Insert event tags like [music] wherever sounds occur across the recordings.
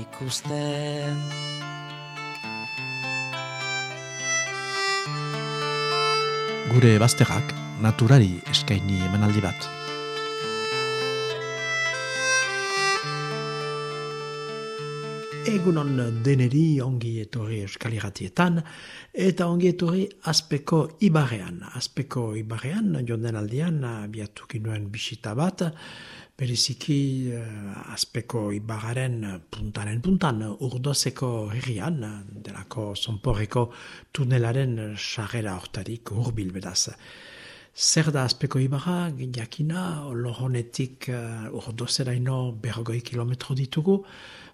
ikusten. Gure bazterrak naturari eskaini emanaldi bat. Egunon deneri ongi etorri euskal irratietan, eta ongi etorri azpeko ibarrean. Azpeko ibarrean, jonden aldian, biatukin nuen bisita bat, Bereziki uh, azpeko ibararen puntaren puntan urdozeko herrian, delako zonporreko tunelaren sarrera hortarik urbil bedaz. Zer da azpeko ibarra, jakina, lohonetik uh, urdozera ino berrogoi kilometro ditugu,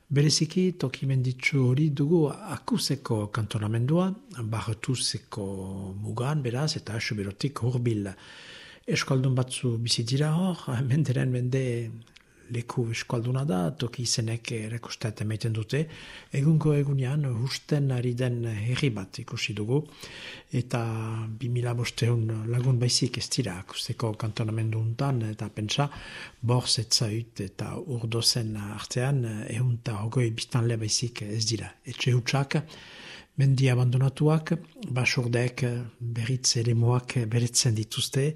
bereziki tokimenditzu hori dugu akuseko kantonamendua, barretuzeko mugan beraz, eta asuberotik urbil eskaldun batzu bizi dira hor, [laughs] menderen mende leku eskalduna da, toki izenek erakostat emaiten dute, egunko egunean husten ari den herri bat ikusi dugu, eta 2000 bosteun lagun baizik ez dira, akusteko kantonamendu untan, eta pentsa, borz etzait eta urdozen artean, egun eta hogoi biztanle baizik ez dira. Etxe hutsak, mendi abandonatuak, basurdek berriz ere moak beretzen dituzte,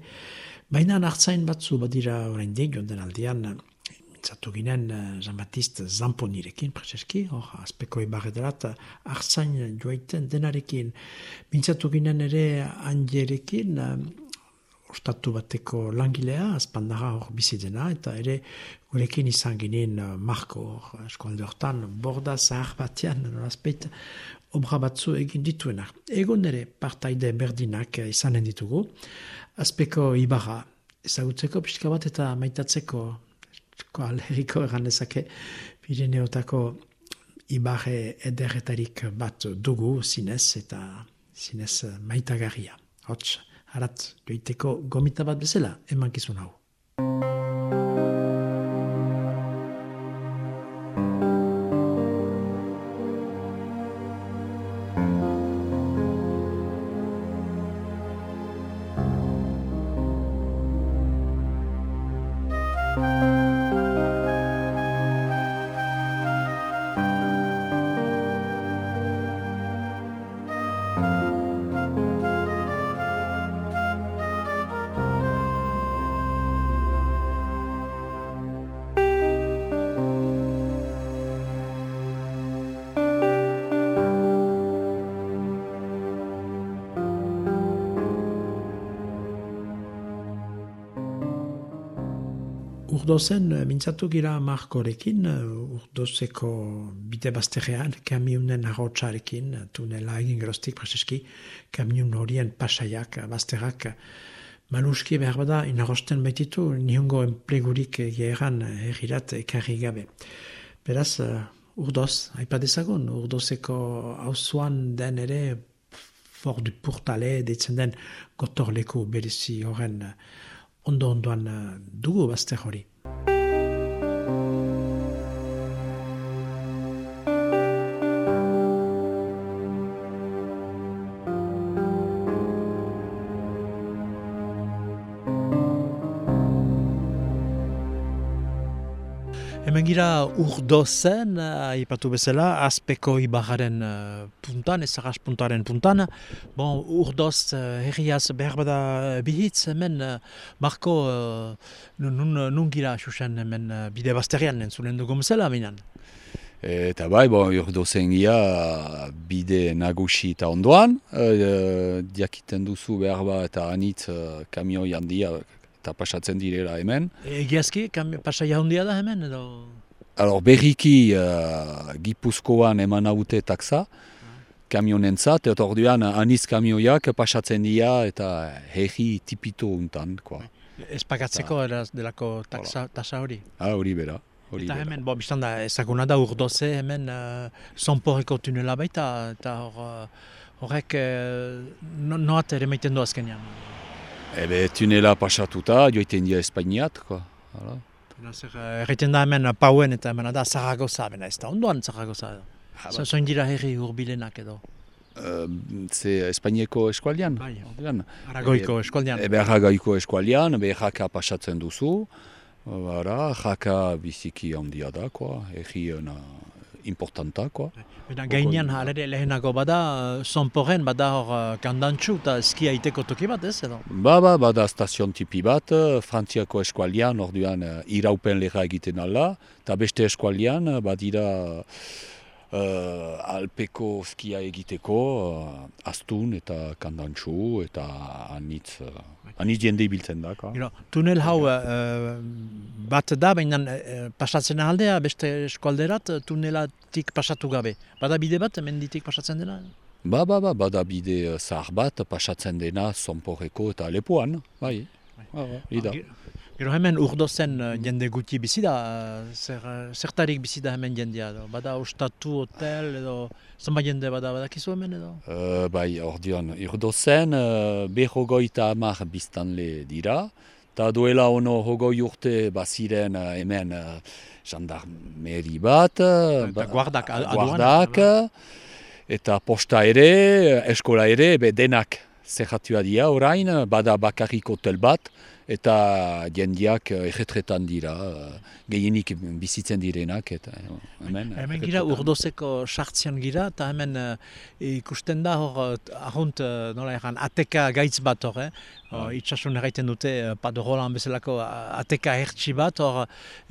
baina hartzain batzu badira orain dik, jonden aldean, mintzatu ginen Jean-Baptiste Zamponirekin, prezeski, hor, azpeko ibarredarat, hartzain joaiten denarekin, mintzatu ginen ere angerekin, ostatu bateko langilea, azpandara hor bizi dena, eta ere gurekin izan ginen Marko, eskualde hortan, borda zahar batean, nolazpeit, obra batzu egin dituena. Egon ere partaide berdinak izanen ditugu, azpeko ibarra ezagutzeko pixka bat eta maitatzeko alheriko egan dezake Pirineotako ibarre ederretarik bat dugu zinez eta zinez maitagarria. Hots, harat, joiteko gomita bat bezala, eman kizun hau. Urdozen, mintzatu gira Markorekin, urdozeko bide bazterrean, kamiunen arrotxarekin, tunela egin geroztik prezeski, kamiun horien pasaiak, bazterrak, maluski behar bada, inarrosten baititu, nihongo enplegurik geheran herrirat ekarri gabe. Beraz, urdoz, haipadezagun, urdozeko hauzuan den ere, for du purtale, ditzen den gotorleku berezi horren ondo-ondoan dugu bazter hori. Gira urdozen, aipatu bezala, azpeko ibarraren uh, puntan, ezagas puntaren puntan. Bon, urdoz uh, herriaz behar bada bihitz, hemen, uh, Marko, uh, nun, nun gira xuxen hemen uh, bide bazterian, entzulen dugu bezala, minan? Eta bai, bon, urdozen gira bide nagusi eta ondoan, uh, diakiten duzu behar bat eta anitz uh, kamioi handia eta pasatzen direla hemen. Egiazki, pasai handia da hemen edo? Alor, berriki uh, gipuzkoan eman haute taksa, kamionentzat, eta orduan aniz kamioiak pasatzen dira eta herri tipito untan. Kwa. Ez pagatzeko delako taksa, tasa hori? Ah, hori bera. hori Eta hemen, bo, biztan da, ezaguna da urdoze, hemen uh, zonporreko tunela baita, eta hor, uh, horrek uh, no, noat ere maiten du azkenean. Ebe, tunela pasatuta, joiten dira Espainiat, quoi. Hala. Uh, erraiten da hemen uh, pauen eta hemen da Zaragoza, bena ez da ondoan Zaragoza. Ah, So, Zoin dira herri hurbilenak edo. Uh, ze Espainieko eskualdean? Bai, Orduan, Aragoiko eskualdean. Ebe, Aragaiko eskualdean, be jaka pasatzen duzu, Bara, jaka biziki handia da, quoi. Egi importanta, quoi. Bena gainean halere lehenago bada, uh, zonporren bada hor uh, kandantxu eta skia iteko toki bat ez edo. Ba, ba, bada stazion tipi bat, eh, Frantziako eskualdean, orduan iraupen lera egiten ala, eta beste eskualdean uh, badira uh, alpeko skia egiteko, uh, astun eta kandantxu eta anitz, uh, anitz jende ibiltzen da. ka. Gero, tunel hau uh, bat da, baina uh, pasatzen aldea beste eskualderat tunelatik pasatu gabe. Bada bide bat, menditik pasatzen dena? Ba, ba, ba, bada bide zahar bat, pasatzen dena zonporreko eta lepoan, bai. Ba, ba. Ge- Gero hemen urdozen uh, jende guti bizi da, uh, zer, uh, zertarik bizi da hemen jendea edo. Bada ostatu, hotel edo, zenba jende bada, badakizu hemen edo? Uh, bai, ordean, irdozen, uh, behogoita hamar biztanle dira, eta duela ono hogoi urte baziren uh, hemen uh, jandarmeri bat, uh, Eta guardak, guardak, eta posta ere, eskola ere, be denak zerratua dira orain, bada bakarrik hotel bat, eta jendiak uh, erretretan dira, uh, gehienik bizitzen direnak, eta uh, hemen... Hemen gira urdozeko sartzean gira, eta hemen ikusten da hor, uh, nola egan, ateka gaitz bat hor, eh? Hor, itxasun erraiten dute, uh, padorolan bezalako uh, ateka hertsi bat hor,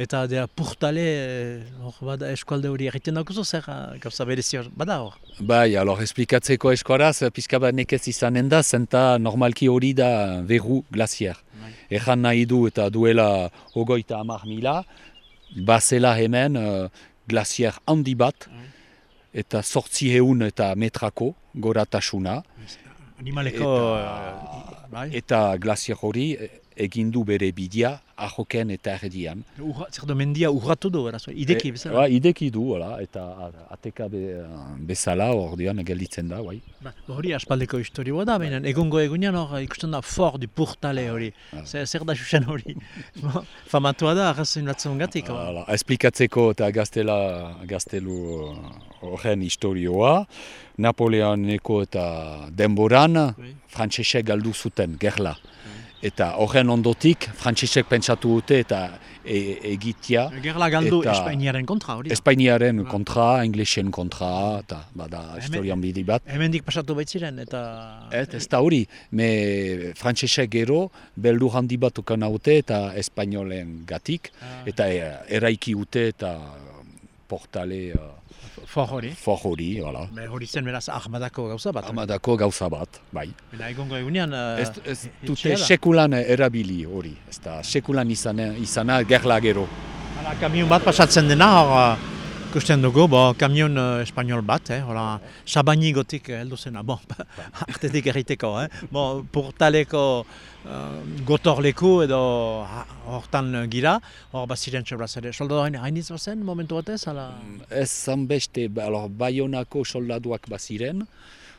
eta dea purtale, uh, hor, bada eskualde hori erraiten daukuzu zer, uh, gauza berezi hor, bada hor. Bai, alor esplikatzeko eskoraz, pizka bat nekez izanen da, zenta normalki hori da verru glazier. Ejan nahi du eta duela ogoita hamar mila, bazela hemen uh, glazier handi bat, eta sortzi heun eta metrako goratasuna, Animaleko, Eta- uh, bai, eta glazier hori eh, egin du bere bidia ahoken eta erdian. Urra, zer mendia urratu du, beraz, ideki E, bezala. ba, ideki du, hola, eta ateka be, bezala ordean gelditzen da, bai. Ba, hori aspaldeko historioa da, baina egungo egunean hor ikusten da for du purtale hori. Zer, zer da xuxen hori? [laughs] Famatua da, arrazoin batzun gatik. Hala, esplikatzeko eta gaztela, gaztelu horren historioa, Napoleoneko eta denboran Bai. frantsesek galdu zuten, gerla. Eta horren ondotik, frantsesek pentsatu dute eta e, egitea Gerla galdu Espainiaren kontra hori. da. Espainiaren kontra, Inglesen kontra, eta bada historian bidi bat. Hemendik pasatu baitziren eta... Ez, ez da hori, me frantsesek gero, beldu handi bat ukan haute eta espainolen gatik, Ah, eta e, eraiki ute eta portale uh, For hori, hala. Be, hori zen beraz ahmadako gauza bat. Amadako gauza bat, bai. Eta egungo egunean... Uh, Ez, ez dute itxia da. sekulan erabili hori, ez da sekulan izana, izana gerla gero. Hala, kamion bat pasatzen dena, hor, ikusten dugu, bo, kamion uh, espanol bat, eh, hola, sabanigotik eh, heldu zena, bon, [laughs] artetik erriteko, eh, bo, portaleko uh, gotorleku edo hortan gira, hor baziren txabraz ere, soldado hainitz bazen, momentu batez, hala, Ez zan beste, ba, alor, Bayonako soldaduak baziren,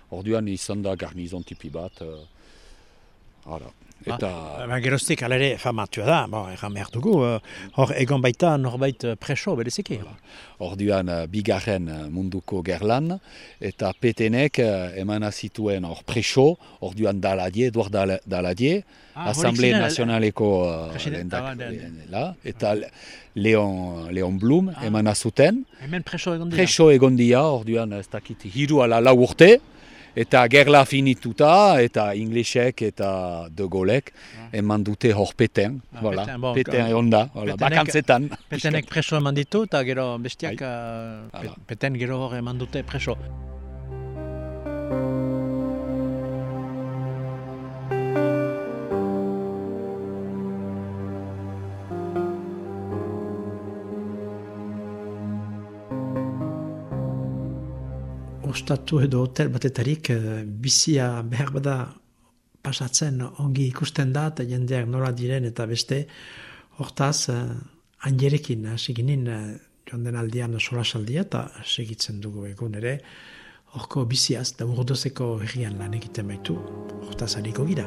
orduan izan da garnizon tipi bat, uh, ara. Eta, ba, geroztik alere famatua da, bo, erran behar dugu, uh, hor egon baita norbait uh, preso bereziki. orduan uh, bigarren munduko gerlan, eta petenek emana zituen hor preso, orduan daladie, Eduard Dal- daladie, Ah, horik Asamble ziren, Nazionaleko lehendak- ah, lehenela, eta Le- Leon, Leon Blum Ah. emana zuten, Hemen preso egon dira. preso egon dira, orduan ez dakit hiru ala lau urte, eta gerla finituta, eta inglesek eta de Gaulek eman dute hor peten, Ah, voilà. Peten, bon, peten ka- egon da, voilà, Petenek- bakantzetan. Petenek preso eman ditu, eta gero bestiak, Bai. uh, peten gero hor eman dute preso. Ostatu edo hotel batetarik eh, bizia behar bada pasatzen ongi ikusten da eta jendeak nola diren eta beste hortaz eh, Angerekin hasi ginen eh, joan den aldian solasaldia eta segitzen dugu egun ere. Horko biziaz da urdozeko herrian lan egiten baitu, hortaz hariko gira.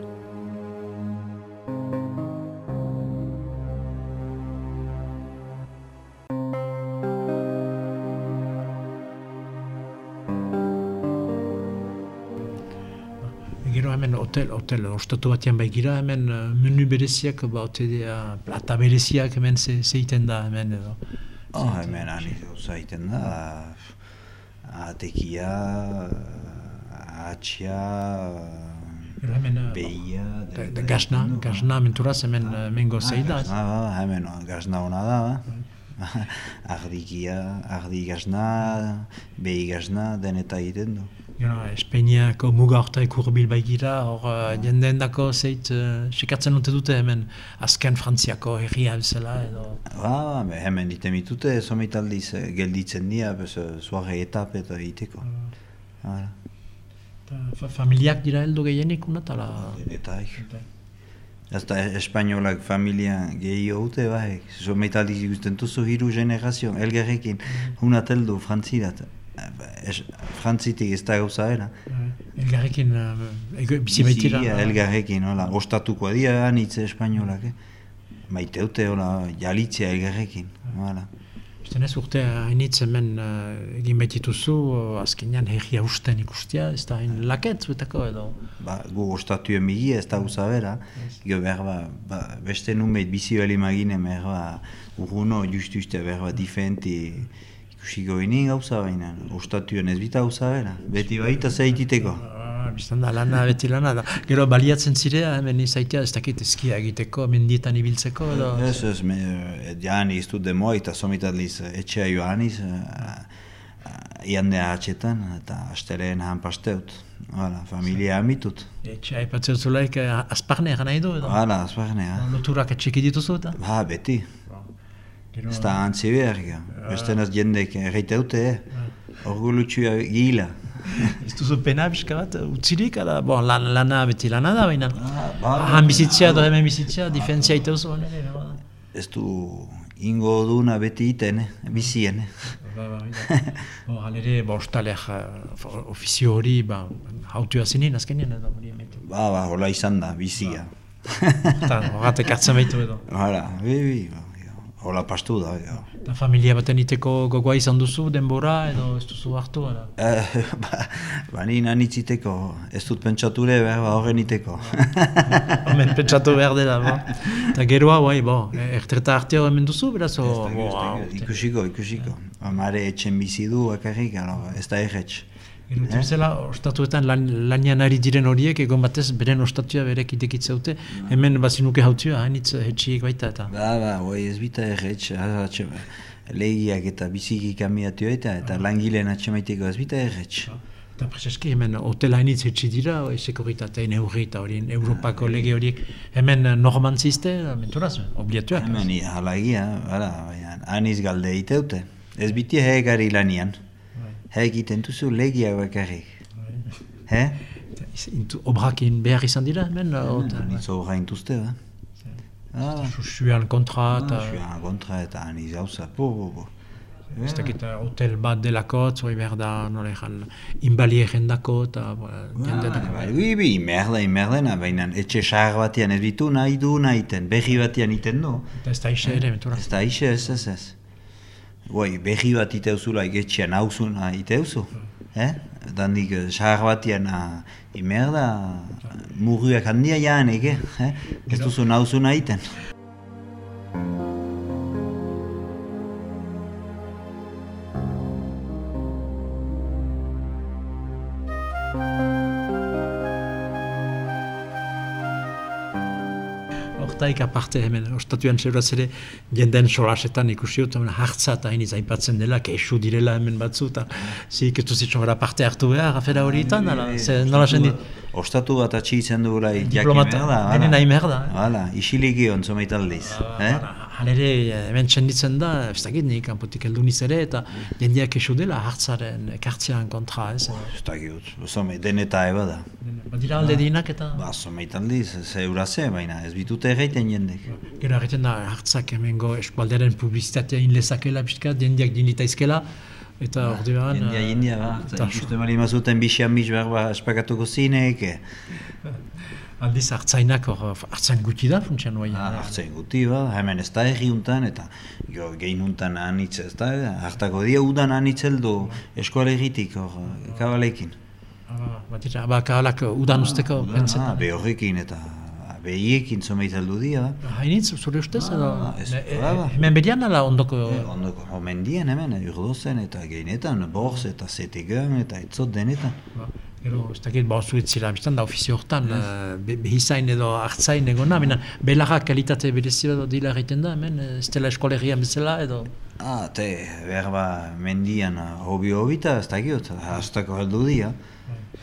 Hotel, hotel, ostatu batean bai gira, hemen uh, menu bereziak, ba, ote dira, plata bereziak hemen ze, zeiten da hemen edo. Oh, hemen ani zaiten da, atekia, atxia, hemen, uh, behia... da, da, gazna, gazna menturaz hemen mengo da. Ah, ba, hemen gazna hona da, ba. [laughs] Ardikia, ardi gazna, behi gazna, deneta egiten du. Gero, Espainiako muga horta ikurbil bai gira, hor uh, jendeen dako zeit, uh, sekatzen dute dute hemen azken Frantziako herria bezala edo. Ba, ba, hemen diten mitute, somitaldiz eh, gelditzen dira, bez, suare etap eta egiteko. Ta, fa, familiak dira heldu gehienik unatala. denetaik. Ez da espainolak familia gehiago dute, bai. Somitaldiz ikusten duzu hiru generazio, elgarrekin, unat heldu frantzirat. Frantzitik ez da gauza era. Elgarrekin uh, bizi baitira. Bizia, elgarrekin, hola, ostatuko dira anitze espainolak, eh? Maiteute, hola, jalitzea elgarrekin, hola. Usten ez urte hainitz hemen uh, egin baitituzu, uh, azkenean herria usten ikustia, ez da hain laket zuetako edo. Ba, gu ostatuen migi ez da gauza bera, gero behar ba, ba, beste numeit bizi bali magine, behar ba, urruno justu uste behar ba, diferenti ikusiko gini gauza baina, ostatuen ez bita gauza bera, beti baita zaititeko. Ah, biztan da lana, beti lana da. Gero baliatzen zirea, hemen izaitea, ez dakit eskia egiteko, mendietan ibiltzeko edo. Ez, ez, me, eh, jani ez dut demoa eta somitatliz etxea joaniz, iandea atxetan eta astereen han pasteut. Hala, familia amitut. Etxe aipatzen zulaik eh, azparne egan nahi du edo. Hala, azparnea. Loturak etxeki dituzu eta. Ba, beti. Gero, Ez da antzi behar, ga. Beste naz jendek erreite dute, eh? Orgulutxua gila. [laughs] Ez duzu pena bizka bat, utzirik, ala, bon, lan, lana beti lana da, baina. ba, Han bizitzea edo hemen bizitzea, diferentzia ite oso. ba. Ez du ingo duna beti iten, eh? bizien. Eh? Ba, ba, ba. Bo, halere, ba, ostaleak uh, ofizio hori, ba, hautua zinin, azkenean edo. Ba, ba, hola izan da, bizia. Eta, horatek hartzen baitu edo. Hala, bi, bi, ba. Hola pastu da, ja. Eta familia baten iteko gogoa izan duzu, denbora, edo ez duzu hartu, ala. [laughs] Eh, ba, ba ni nanitziteko, ez dut pentsature behar ba horren iteko. [laughs] Hemen pentsatu behar dela, ba. Eta geroa, bai, bo, ertreta arte hemen duzu, beraz, o, ah, urte. ikusiko, ikusiko. Amare etxen bizi du, bakarrik, alo, ez da erretx. Gero, zela, ostatuetan lan, lanian ari diren horiek, egon batez, beren ostatua berek itekitza dute, hemen bazinuke hautua, hainitz hetxiek baita eta. Ba, ba, oi, ez bita erretx, atxe, legiak eta biziki kamiatu eta, eta langileen atxemaiteko ez bita erretx. Eta preseski hemen hotel hainitz hetxi dira, sekuritatein eurri eta horien Europako lege horiek, hemen normantzizte, menturaz, obliatuak. Hemen, halagia, baina, aniz galde iteute. Ez biti hegari lanian. Egiten duzu legia bakarrik. He? Intu, obrakin behar izan dira hemen, eta Anitzo gaintuzte, ba? Ah, susuan kontra, eta Eta... kontra eta aniz hauza, po, po, po. ez dakit hotel bat delako, zoi behar da, nola ezan, inbalie jendako, eta ba, jende dako. Bai, bi, bi, merda, merdena, baina etxe sahar batean ez bitu nahi du nahiten, berri batean iten du. Eta ez da isa ere, mentura. Ez da ixe, ez, ez, ez. Goi, berri bat iteuzula etxean hauzuna iteuzu. Eh? Dandik sahar batean, ah, imerda, murruak handia jaanek, eh? eh? Ez duzu nauzuna iten. Hortaik aparte hemen, ostatuan zeuraz ere, jenden solasetan ikusi dut, hemen hartza eta hainiz aipatzen dela, keixu direla hemen batzu, eta zik ez duzitzen gara parte hartu behar, afera horietan, ala, ze nola zen dit, Ostatu bat atxi izan dugula jaki diplomata, merda. denen nahi merda. eh? Hala, isiliki ontzo meitaldiz. Eh? Halere eh, hemen txenditzen da, ez dakit nik, kanpotik heldu niz ere, eta jendeak esu dela hartzaren kartzian kontra, ez? Ez da giut, zome, deneta eba da. Badira alde dinak eta... Ba, zome italdi, ze uraze, baina ez bitute egiten jendek. Gero egiten da hartzak hemengo eskualderen publizitatea inlezakela pixka, jendeak dinitaizkela, eta Ba, orduan... Jendia, eh, jendia, ba. eta- Ikuste bali mazuten bixian [laughs] ba, eh. Aldiz hartzainak hor hartzain gutxi da funtsian bai. Ah, hartzen guti, ba, hemen ez da egi untan, eta jo, gehin untan anitz ez da, hartako dia udan anitz heldu eskola egitik, hor, kabalekin. Ah, Batira, ba, kabalak udan usteko bentzen. Ah, be horrekin eta behiekin zomeit heldu dia, ba. Hainitz, zure ustez, edo? Ah, ez- ba, ba. Hemen berian ala ondoko... E, ondoko, homendien hemen, urdozen eta geinetan, borz eta zetegan eta etzot denetan. Gero, ez dakit, ba, zuetzila, biztan da ofizio hortan, eh, be- behizain edo hartzain egona, mena, belarrak kalitate berezi bat dila egiten da, hemen, eh, ez dela eskolegian bezala, edo... Ah, te, behar ba, mendian ah, hobi hobita, ez dakit, hastako heldu dia.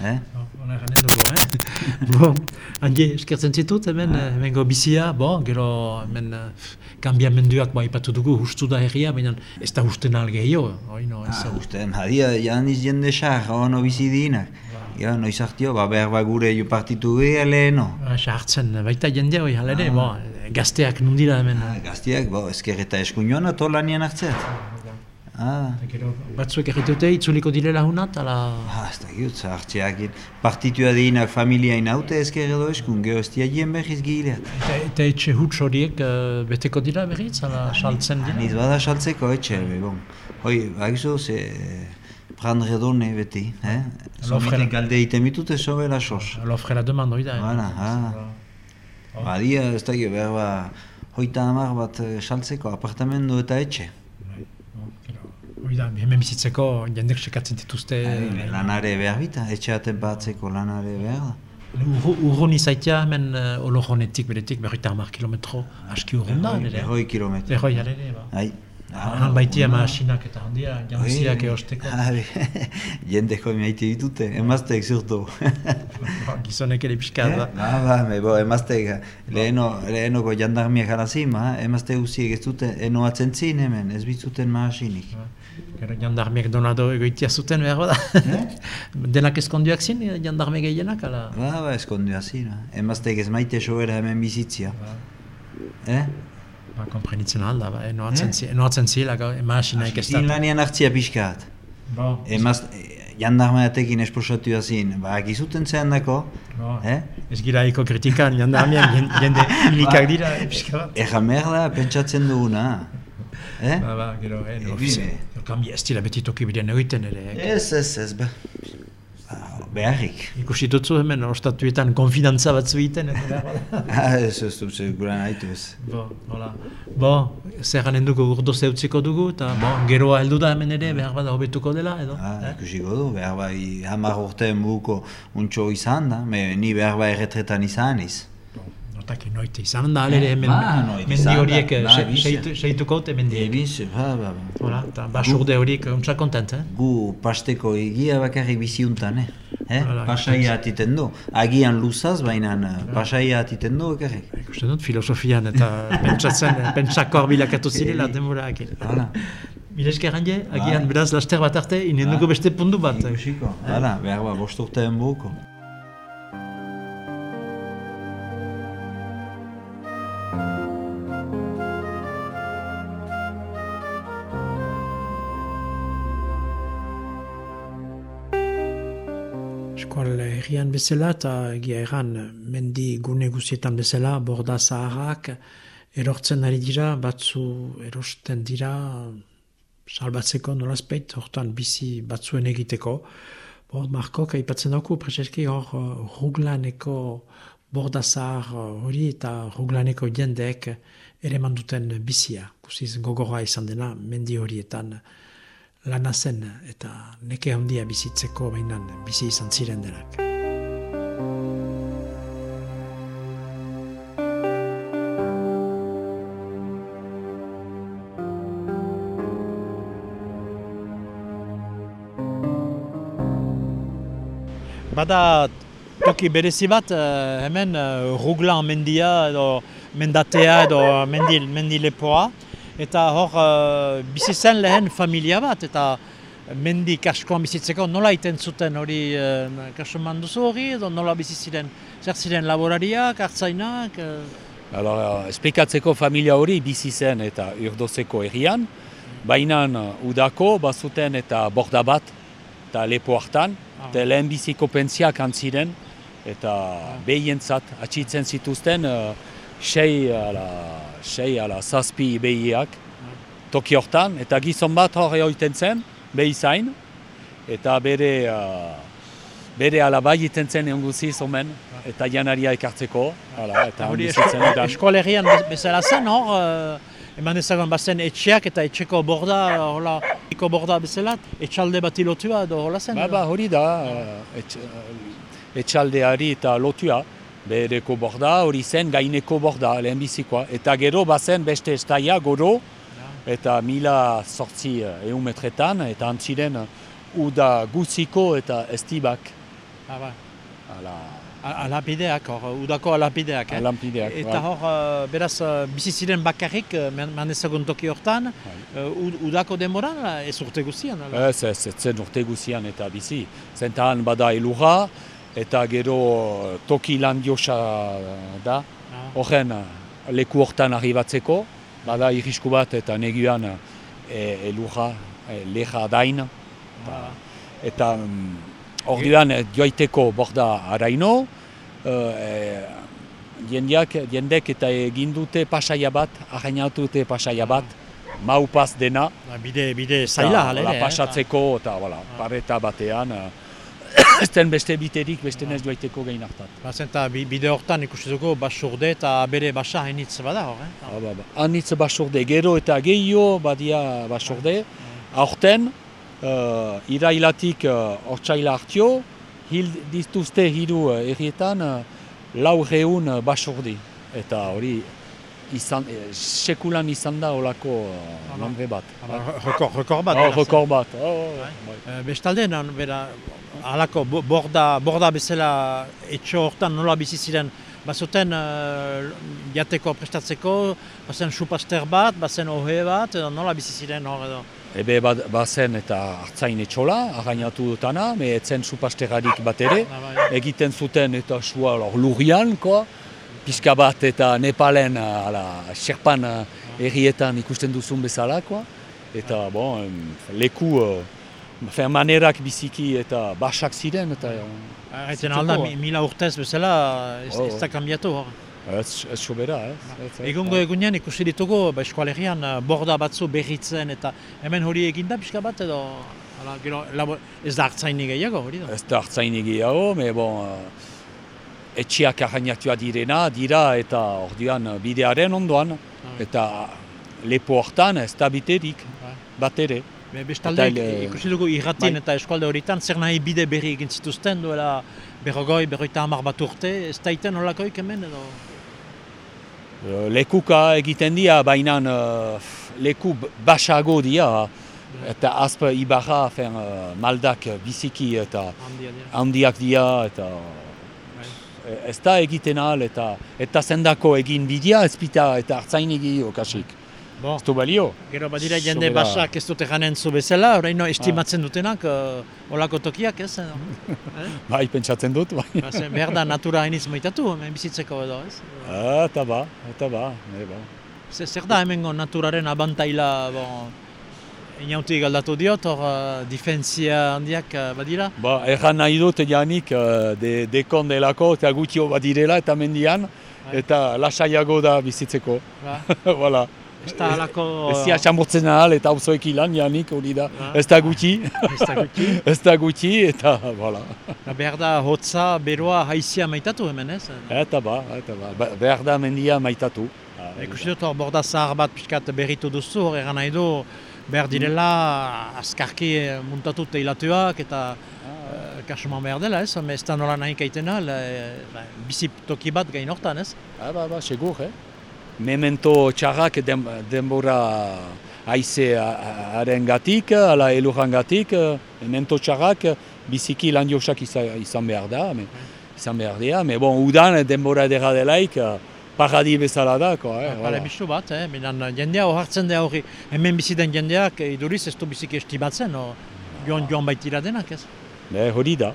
Eh? Hona eranen dugu, eh? [laughs] bo, handi, eskertzen zitut, hemen, eh, hemengo bizia, bo, gero, hemen, eh, kanbiamenduak, ba, ipatu dugu, hustu da herria, baina ez da husten algeio, oi, no, ez Ah, uste, hadia, janiz jende xar, ono bizi dinak. Ja, noiz hartio, ba, behar ba gure ju partitu gehi leheno. Ba, hartzen, baita jende hoi halere, bo, gazteak nundira hemen. Ah, gaztiak, bo, ezker eta eskuinoan ato lanian hartzeat. Ah, batzuek egitute, itzuliko direla hunat, ala... ah, ez dakit, hartzeak, partitua dinak familiain haute ezker edo eskun, geho ez diagien behiz gileat. Eta, eta etxe huts horiek eh, beteko dira berriz, ala saltzen dira? Niz bada saltzeko etxe, bon. Hoi, bakizu, ze... Prendre done beti, eh? Lofrena. Zomitek galde egiten bitute sobera sos. L'offre la demande hori da. eh? Voilà, ah. Badia, ez da, behar ba, hoita hamar bat eh, saltzeko apartamendu eta etxe. Hori da, hemen bizitzeko jendek sekatzen dituzte... Eh, lanare behar bita, etxe aten batzeko lanare behar da. Urru- Urrun izaitia hemen uh, olohonetik beretik berrita hamar kilometro aski urrun da, ere. Berroi kilometro. Berroi alere, ba. Ai. Han baitia maasinak eta handia, jantziak Oi. eosteko. [laughs] Ah, Jendeko maite ditute, emazteek zurtu. Ba, Gizonek ere pixka da. Ba, ba, me, bo, emazteek, leheno, lehenoko jandarmiak harazima, emazte guziek ez dute, eno atzen hemen, ez bitzuten maasinik. Gero jandarmiak donado egoitia zuten behar bada. [laughs] Denak eskonduak zin, eh, jandarme gehienak, ala? Ba, ba, eskondua zira. Emazteek ez maite sobera hemen bizitzia. Eh? Ba, komprenitzen alda, ba, enoatzen zi, enoatzen zila, maasinak ez da. lanian hartzia pixkat. Ba, Emaz, jandarmeatekin esposatua zin, ba, gizuten zehan dako, ba. eh? Ez gira iko kritikan, jandarmiak jen- jende hilikak dira, eh, pixka bat. Behar da, pentsatzen duguna. Eh? Ba, ba, gero, eh, no, Egin, eh. Kambia ez dira beti toki bidean egiten ere. eh. Ez, ez, ez, ba. Beharrik. Ikusi dutzu hemen ostatuetan konfidantza batzu egiten, eta behar bada. [laughs] Ah, ez, ez, ez, gura nahitu ez. Bo, hola. Bo, zer ganen dugu urdo zeutziko dugu, eta bo, geroa heldu da hemen ere, behar bada hobetuko dela, edo? Ah, eh? ikusiko du, behar bai, hamar urtean buko untxo izan da, me, ni behar bai erretretan izan iz. Notaki noite izan da, alere hemen, Ba, mendi horiek eh, ba, seituko haute mendi. Ebiz, ba, ba, ba. Hola, eta basurde horiek untsa kontent, eh? Gu pasteko egia bakarrik biziuntan, eh? eh? Pasaia atiten du. Agian luzaz, baina eh, pasaia atiten du bakarrik. Ikusten dut filosofian eta [laughs] pentsatzen, eh, pentsakor bilakatu zirela denborak. Hala. Mila esker handi, agian beraz laster bat arte, inen dugu beste puntu bat. Ikusiko. Hala, behar ba, bost urtean herrian bezala eta egia erran mendi gune guzietan bezala, borda zaharrak, erortzen ari dira, batzu erosten dira, salbatzeko nolazpeit, hortan bizi batzuen egiteko. Bo, Markok aipatzen dauku, preseski hor ruglaneko borda zahar uh, hori eta ruglaneko jendeek ere manduten bizia. Guziz gogorra izan dena mendi horietan lana zen eta neke handia bizitzeko bainan bizi izan ziren denak. Bada toki berezi bat eh, hemen uh, Ruglan mendia edo mendatea edo mendi, mendilepoa. Eta hor, uh, bizi zen lehen familia bat, eta mendi kaskoan bizitzeko nola iten zuten hori uh, kaso manduzu hori, edo nola bizi ziren, zer ziren laborariak, hartzainak? Uh... Alors, esplikatzeko familia hori bizi zen eta urdozeko errian, baina udako bazuten eta borda bat, eta lepo hartan. Eta lehen biziko pentsiak antziren, eta ah. behientzat atxitzen zituzten, uh, sei, ala, sei ala zazpi behiak ah. toki hortan, eta gizon bat hor eoiten zen, behi zain, eta bere, uh, bere ala bai iten zen egon guziz omen, eta janaria ekartzeko. Hala, eta hori eskolegian bezala zen hor, uh, eman ezagun bazen etxeak eta etxeko borda, hola, eko borda bezala, etxalde bat ilotua edo hola zen? Ba, ba, hori da, etx, etxaldeari eta lotua, bereko borda, hori zen gaineko borda, lehenbizikoa. Eta gero bazen beste estaia goro, eta mila sortzi egun metretan, eta antziren uda guziko eta estibak. Ah, ba. Hala, Alapideak, hor, udako alapideak. Eh? Alapideak, Eta hor, uh, beraz, uh, bizi ziren bakarrik, uh, man ezagun toki hortan, uh, udako demoran, ez urte guzian? Ez, ez, ez zen urte guzian eta bizi. Zentan bada elurra, eta gero toki lan diosa da. Ah. Horren, leku hortan arribatzeko, bada irisku bat eta negioan e, elurra, e, leha dain. Ah. Eta, um, Orduan joaiteko borda araino, uh, jendeak, jendek eta egin dute pasaia bat, arrainatu dute pasaia bat, maupaz dena. Ba, bide, bide zaila. Eh? Pasatzeko eta ah. pareta batean. [coughs] Ez den beste biterik, beste ah. nez joaiteko gehin hartat. Ba, zenta, bide hortan ikustetuko basurde eta bere basa hainitz bada hor, eh? Ah, ba, ba. Hainitz basurde, gero eta gehio badia basurde. Aurten, uh, irailatik uh, hartio, hil dituzte hiru uh, errietan uh, lau reun uh, basordi. Eta hori izan, eh, sekulan izan da olako uh, nombre bat. Rekor bat. Oh, rekor bat. Oh, oh, oh. Bestalde, nan, bera, alako borda, borda bezala etxo hortan nola bizi ziren Bazoten uh, jateko prestatzeko, bazen supaster bat, bazen ohe bat, edo nola bizi ziren hor edo? Ebe bazen eta hartzain etxola, arrainatu dutana, me etzen supasterarik bat ere, egiten zuten eta sua lurrian, koa, pixka bat eta Nepalen, ala, xerpan ah. errietan ikusten duzun bezala, koa. eta bon, leku, uh, manerak biziki eta basak ziren. Eta, Eta alda, mila urtez bezala, ez, oh, ez da kambiatu hor. Ez, ez sobera, ez. Ba. Egungo egunean ikusi ditugu ba, eskualerian uh, borda batzu berritzen eta hemen hori eginda pixka bat edo ala, gero, labo, ez da hartzaini gehiago hori da? Ez da hartzaini gehiago, me bon, uh, etxiak arrainatua direna, dira eta orduan uh, bidearen ondoan ah. eta lepo hortan ez da biterik ah. bat ere. Be, bestalde ikusi dugu irratin bai. eta eskualde horietan zer nahi bide berri egin zituzten duela berrogoi, berroita hamar bat urte, ez da iten holakoik hemen edo? Eh, lekuka egiten dira, baina uh, leku basago dira, eta azpa ibarra fen, uh, maldak biziki eta handiak dira, eta bai. ez da egiten ahal, eta, eta zendako egin bidea, ez pita eta hartzain egio kasik. Bon. Ez du balio. Gero badira jende basak ez dute janen zu bezala, horreino ah. estimatzen dutenak, uh, olako tokiak ez? [laughs] eh? Bai, pentsatzen dut, bai. Ba, behar da natura hainiz maitatu, hemen bizitzeko edo, ez? Ah, eta ba, eta ba. ba. Zer da hemen naturaren abantaila, bon, inauti galdatu diot, hor uh, difentzia handiak uh, badira? Ba, erran nahi dut janik, uh, de, dekon delako eta gutio badirela eta mendian, bai. eta lasaiago da bizitzeko. Ba. [laughs] voilà. Ez da halako... Ez da xamurtzen ahal eta hauzoek ilan, janik hori da. Ah. Ez da gutxi. Ez da gutxi. [laughs] Ez da gutxi eta, voilà. behar da hotza, beroa, haizia maitatu hemen ez? Eta ba, eta ba. ba behar da mendia maitatu. Ekusi dut hor borda zahar bat pixkat berritu duzu, hor eran nahi du, behar direla askarki muntatu teilatuak eta ah. uh, kasuman behar dela ez, ez da nola nahi kaitena, uh, bizi toki bat gain hortan ez? Ah, ba, ba, segur, eh? Memento txarrak den, denbora haize haren gatik, ala eluran gatik, memento txarrak biziki lan josak izan, behar da, me, izan behar da, me bon, udan denbora edera delaik, paradi bezala dako. Eh, Pare voilà. bisu bat, eh? Minan, jendea ohartzen da hori, hemen bizi den jendeak eh, iduriz ez du biziki estibatzen, o, joan joan baitira denak ez? Ne, hori da.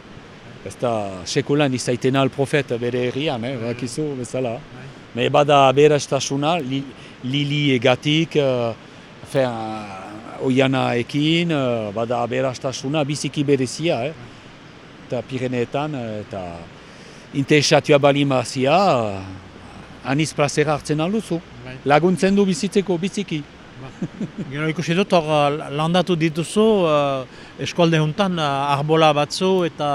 Ez da sekulan izaiten al profeta bere herrian, eh, bakizu bezala. Me bada aberastasuna, li, lili egatik, uh, fen, oianaekin, uh, bada aberastasuna biziki berezia, eh. Eta Pireneetan, eta interesatua balimazia, uh, aniz plazera hartzen alduzu. Bai. Laguntzen du bizitzeko biziki. Gero ikusi dut hor eh, landatu dituzu uh, eskolde hontan uh, arbola batzu eta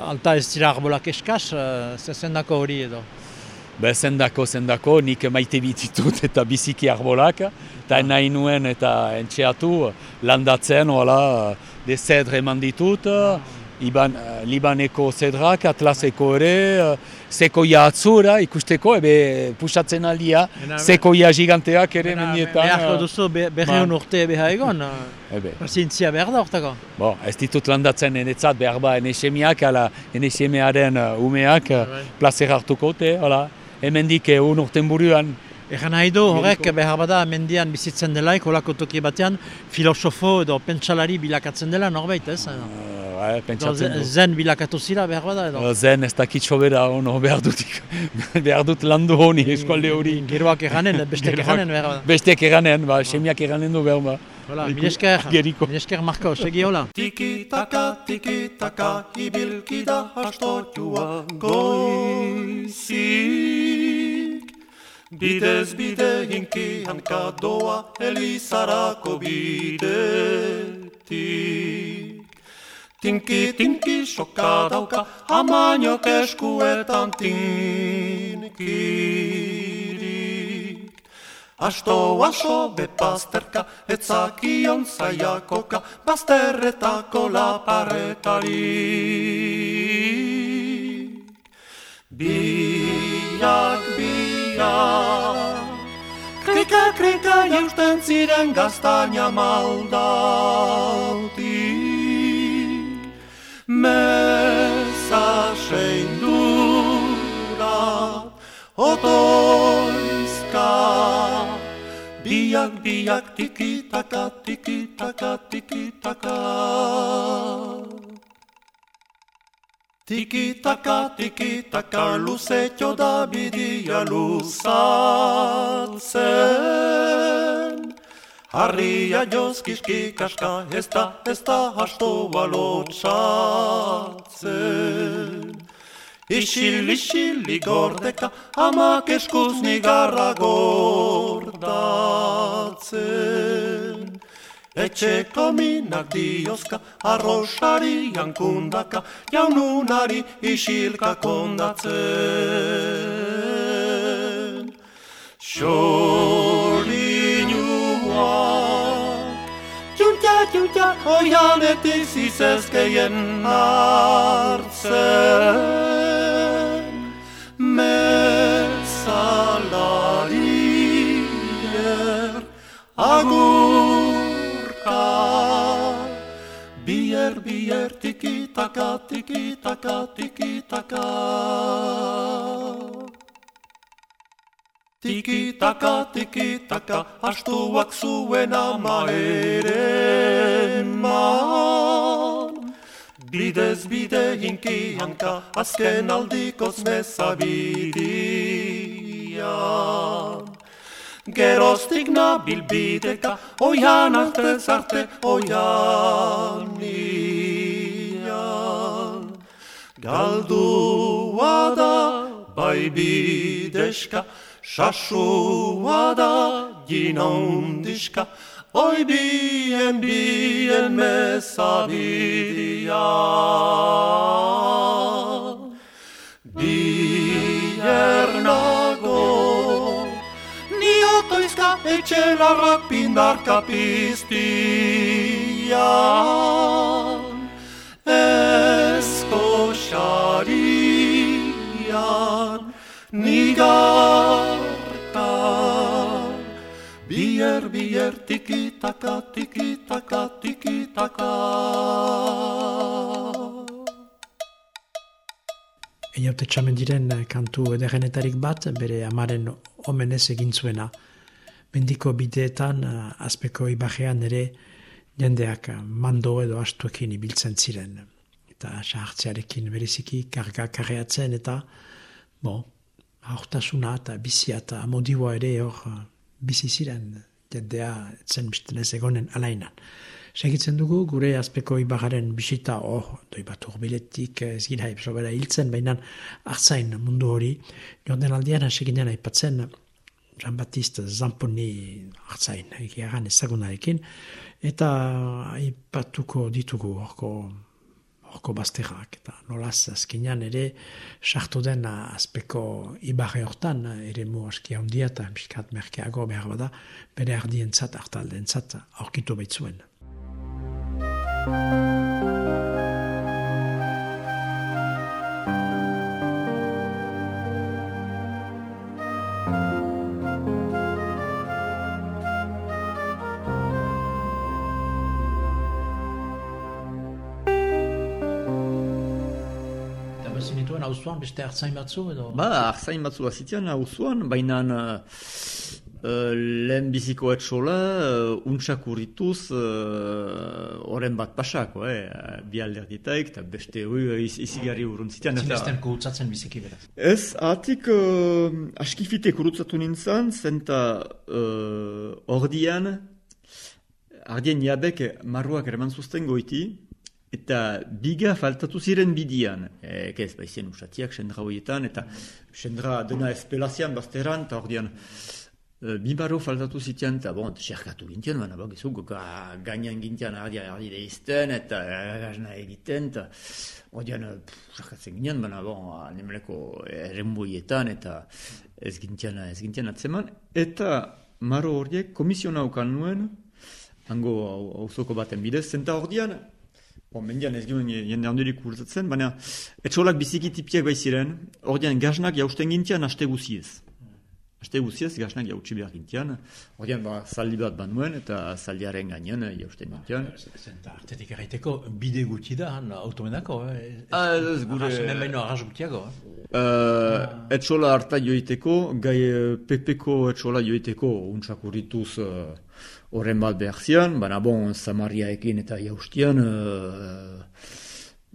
alta ez dira arbolak eskaz, uh, zezendako hori edo. Be, zendako, zendako, nik maite bititut [laughs] eta biziki arbolak, eta nahi nuen eta entxeatu landatzen, hola, de zedre eman ditut, Iban, eh, Libaneko zedrak, Atlaseko ere, eh, sekoia atzura ikusteko, ebe pusatzen aldia, sekoia giganteak ere mendietan. Beharko eh, duzu be, berreun ba. urte beha egon, [laughs] pazientzia behar da hortako. bo, ez ditut landatzen enetzat behar ba enesemiak, ala enesemearen uh, umeak, uh, Bai. plazer hartuko, te, hola, hemendik eh, un urten buruan, Egan nahi du horrek behar bada mendian bizitzen delaik, holako toki batean, filosofo edo pentsalari bilakatzen dela norbait, ez? uh, eh, pentsatzen zen- bilakatu zira behar bada edo. Zen ez dakit sobera ono behar dut, [laughs] behar dut landu honi eskualde hori. Geroak eranen, [laughs] bestek eranen behar bada. Besteak eranen, ba, semiak eranen du behar ba. Hola, milesker, Geriko. milesker Marko, segi hola. [laughs] Tiki-taka, tiki-taka, ibilki da astotua goizik. Bidez bide hinki hanka doa elizarako bidetik. Tinki, tinki, soka dauka, amainok eskuetan tinkirik. Asto, asto, bepazterka, etzakion zaiakoka, bazterretako laparretari. Biak, biak, krika, krika, jausten ziren gaztaina maldautik. Meza seindura, otoizka, biak, biak, tikitaka, tikitaka, tikitaka. Tikitaka, tikitaka, luzetxo da bidia luzatzen. Harria joz kiskikaska, ez da, ez da hasto balotxatzen. Isil, isil, igordeka, amak eskuz nigarra gordatzen. Etxeko minak diozka, arrosari jankundaka, jaununari isilka kondatzen. Xorinuak, txuntja, txuntja, oianetik zizezkeien hartzen. Mesalarier, agurka, bier, bier, tikitaka, tikitaka, tikitaka. Tikitaka, tikitaka, astuak zuen ama ere man. Bidez bide hinki hanka, azken aldikoz mezabidian. Geroztik nabil bideka, oian arte zarte, oian nian. Galdua da, bai bideska, sasua da, gina undiska, oi bien, bien mesabidia. Biernago, ni otoizka etxelarrak pindarka piztian. Ezko xarian, nigarta. Bier, bier, tikitaka, tikitaka, tikitaka. Eiote txamen diren eh, kantu ederrenetarik bat, bere amaren omenez egin zuena. Bendiko bideetan, eh, azpeko ibajean ere, jendeak eh, mando edo astuekin ibiltzen ziren. Eta sahartzearekin bereziki karga karreatzen eta, bon, haurtasuna eta bizia eta amodioa ere hor eh, bizi ziren jendea zen bizten ez egonen alainan. Segitzen dugu, gure azpeko ibagaren bisita hor, doi bat urbiletik ez gira sobera hiltzen, baina hartzain mundu hori, jonden aldean seginen aipatzen Jean-Baptiste Zamponi hartzain, egiaran ezagunarekin, eta aipatuko ditugu horko horko bazterrak, eta nolaz azkenean ere sartu den azpeko ibarre hortan, ere mu aski handia eta miskat merkeago behar bada, bere ardientzat, hartaldentzat, aurkitu baitzuen. Hauzuan beste hartzain batzu edo? Ba, arzain batzu bazitian, auzoan, baina uh, lehen biziko etxola, uh, untsak urrituz, horren bat pasako, eh? bi alderditaik, eta beste hui iz, izigarri uruntzitian. Zinesten kuhutzatzen biziki beraz. Ez, atik uh, askifite kurutzatu nintzen, zenta uh, ordian, ardien jabek marruak eraman zuzten goiti, eta biga faltatu ziren bidian. E, ez, baizien usatiak sendra horietan, eta sendra dena espelazian bazteran, eta ordian e, bi barro faltatu zitian, eta bon, xerkatu gintian, baina bak, ezuk, ga, gainan gintian ardia ardi deizten, eta gazna egiten, eta ordian xerkatzen ginen, baina bon, nemeleko errenboietan, eta ez gintian, ez gintian atzeman, eta maro horiek komisiona nuen, hango auzoko baten bidez, zenta ordian, Bon, mendian ez ginen jende handirik urtatzen, baina etxolak biziki tipiak baiziren, ordean gaznak jausten gintian aste guziez. Aste guziez gaznak jautsi behar gintian, ordean ba, zaldi bat banuen eta zaldiaren gainean jausten gintian. Zenta artetik erraiteko bide guti da, han, automenako, eh? Ah, ez gure... Arrasen baino arras gutiago, eh? Uh, etxola harta joiteko, gai uh, pepeko etxola joiteko untsak urrituz uh, horren bat behar zian, baina bon, Samariaekin eta jaustian, uh,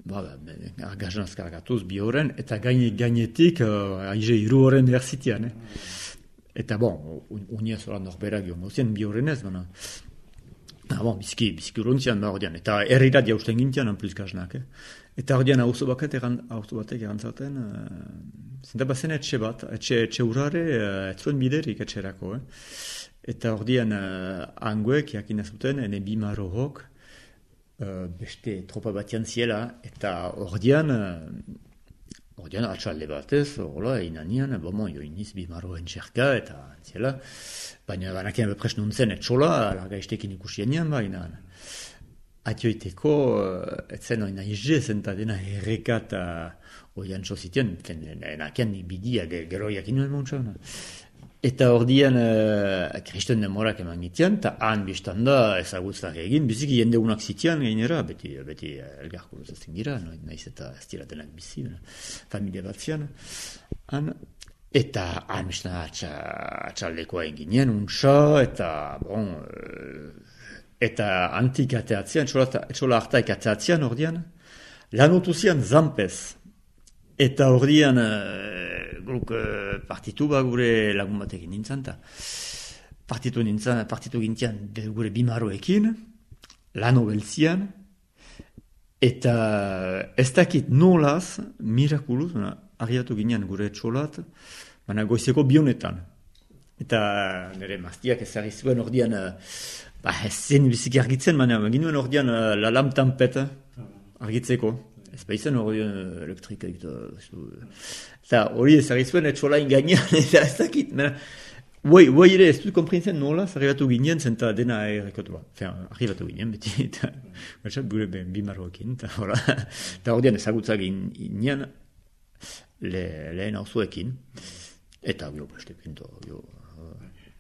ba, gaznaz kargatuz bi horren, eta gaine, gainetik uh, aize iru horren behar zitian. Eh? Eta bon, unia zora norberak joan gozien bi horren ez, baina Ah, bon, bizki, bizki uruntzian da ordean, eta herrirat jausten gintian, plus gaznak, eh? Eta ordean auzo batek eran, auzo batek erantzaten, uh, zinta bazen etxe bat, etxe, etxe urrare, uh, etzuen biderik etxerako, eh? Eta ordean uh, anguek jakin zuten, ene bi marrohok, uh, beste tropa batian ziela, eta ordean, uh, ordean atxalde batez, hola, inanian, bomo, jo iniz bi marroen txerka, eta ziela, baina banakian bepres nuntzen etxola, largaiztekin ikusien nian baina. Atioiteko, uh, etzen oina izze zenta dena erreka eta oian txositien, enakian bidia gero jakin nuen montxan. Eta ordian, uh, kristen demorak eman gitian, eta han biztan da ezagutzak egin, biziki jende unak zitian gainera, beti, beti elgarko luzatzen gira, no, naiz eta ez dira denak bizi, familia bat zian. Han, Eta amistana atxaldekoa eginen, untsa, eta, bon, eta antik ateatzean, etxola hartaik ateatzean ordian, lanotu zian zampez. Eta ordian, guk partitu ba gure lagun batekin nintzen, eta partitu nintzen, partitu gintian gure bimaroekin, lano beltzian, eta ez dakit nolaz, mirakuluz, arriatu ginen gure etxolat, baina goizeko bionetan. Eta nire maztiak ezagri zuen ordian, ba, ez zen biziki argitzen, baina ginuen ordian la lam tampet argitzeko. Ez baizen hori elektrika. Eta hori ezagri zuen etxola ingainean, eta ez dakit. Boi, boi ere ez dut komprintzen nola, arribatu ginen, zenta dena errekotu ba. Fean, arribatu ginen, beti, eta gatzat gure bimarroekin, eta hola. Eta ordian ezagutza ginen, le, lehen hau zuekin. Eta, jo, beste pinto, jo...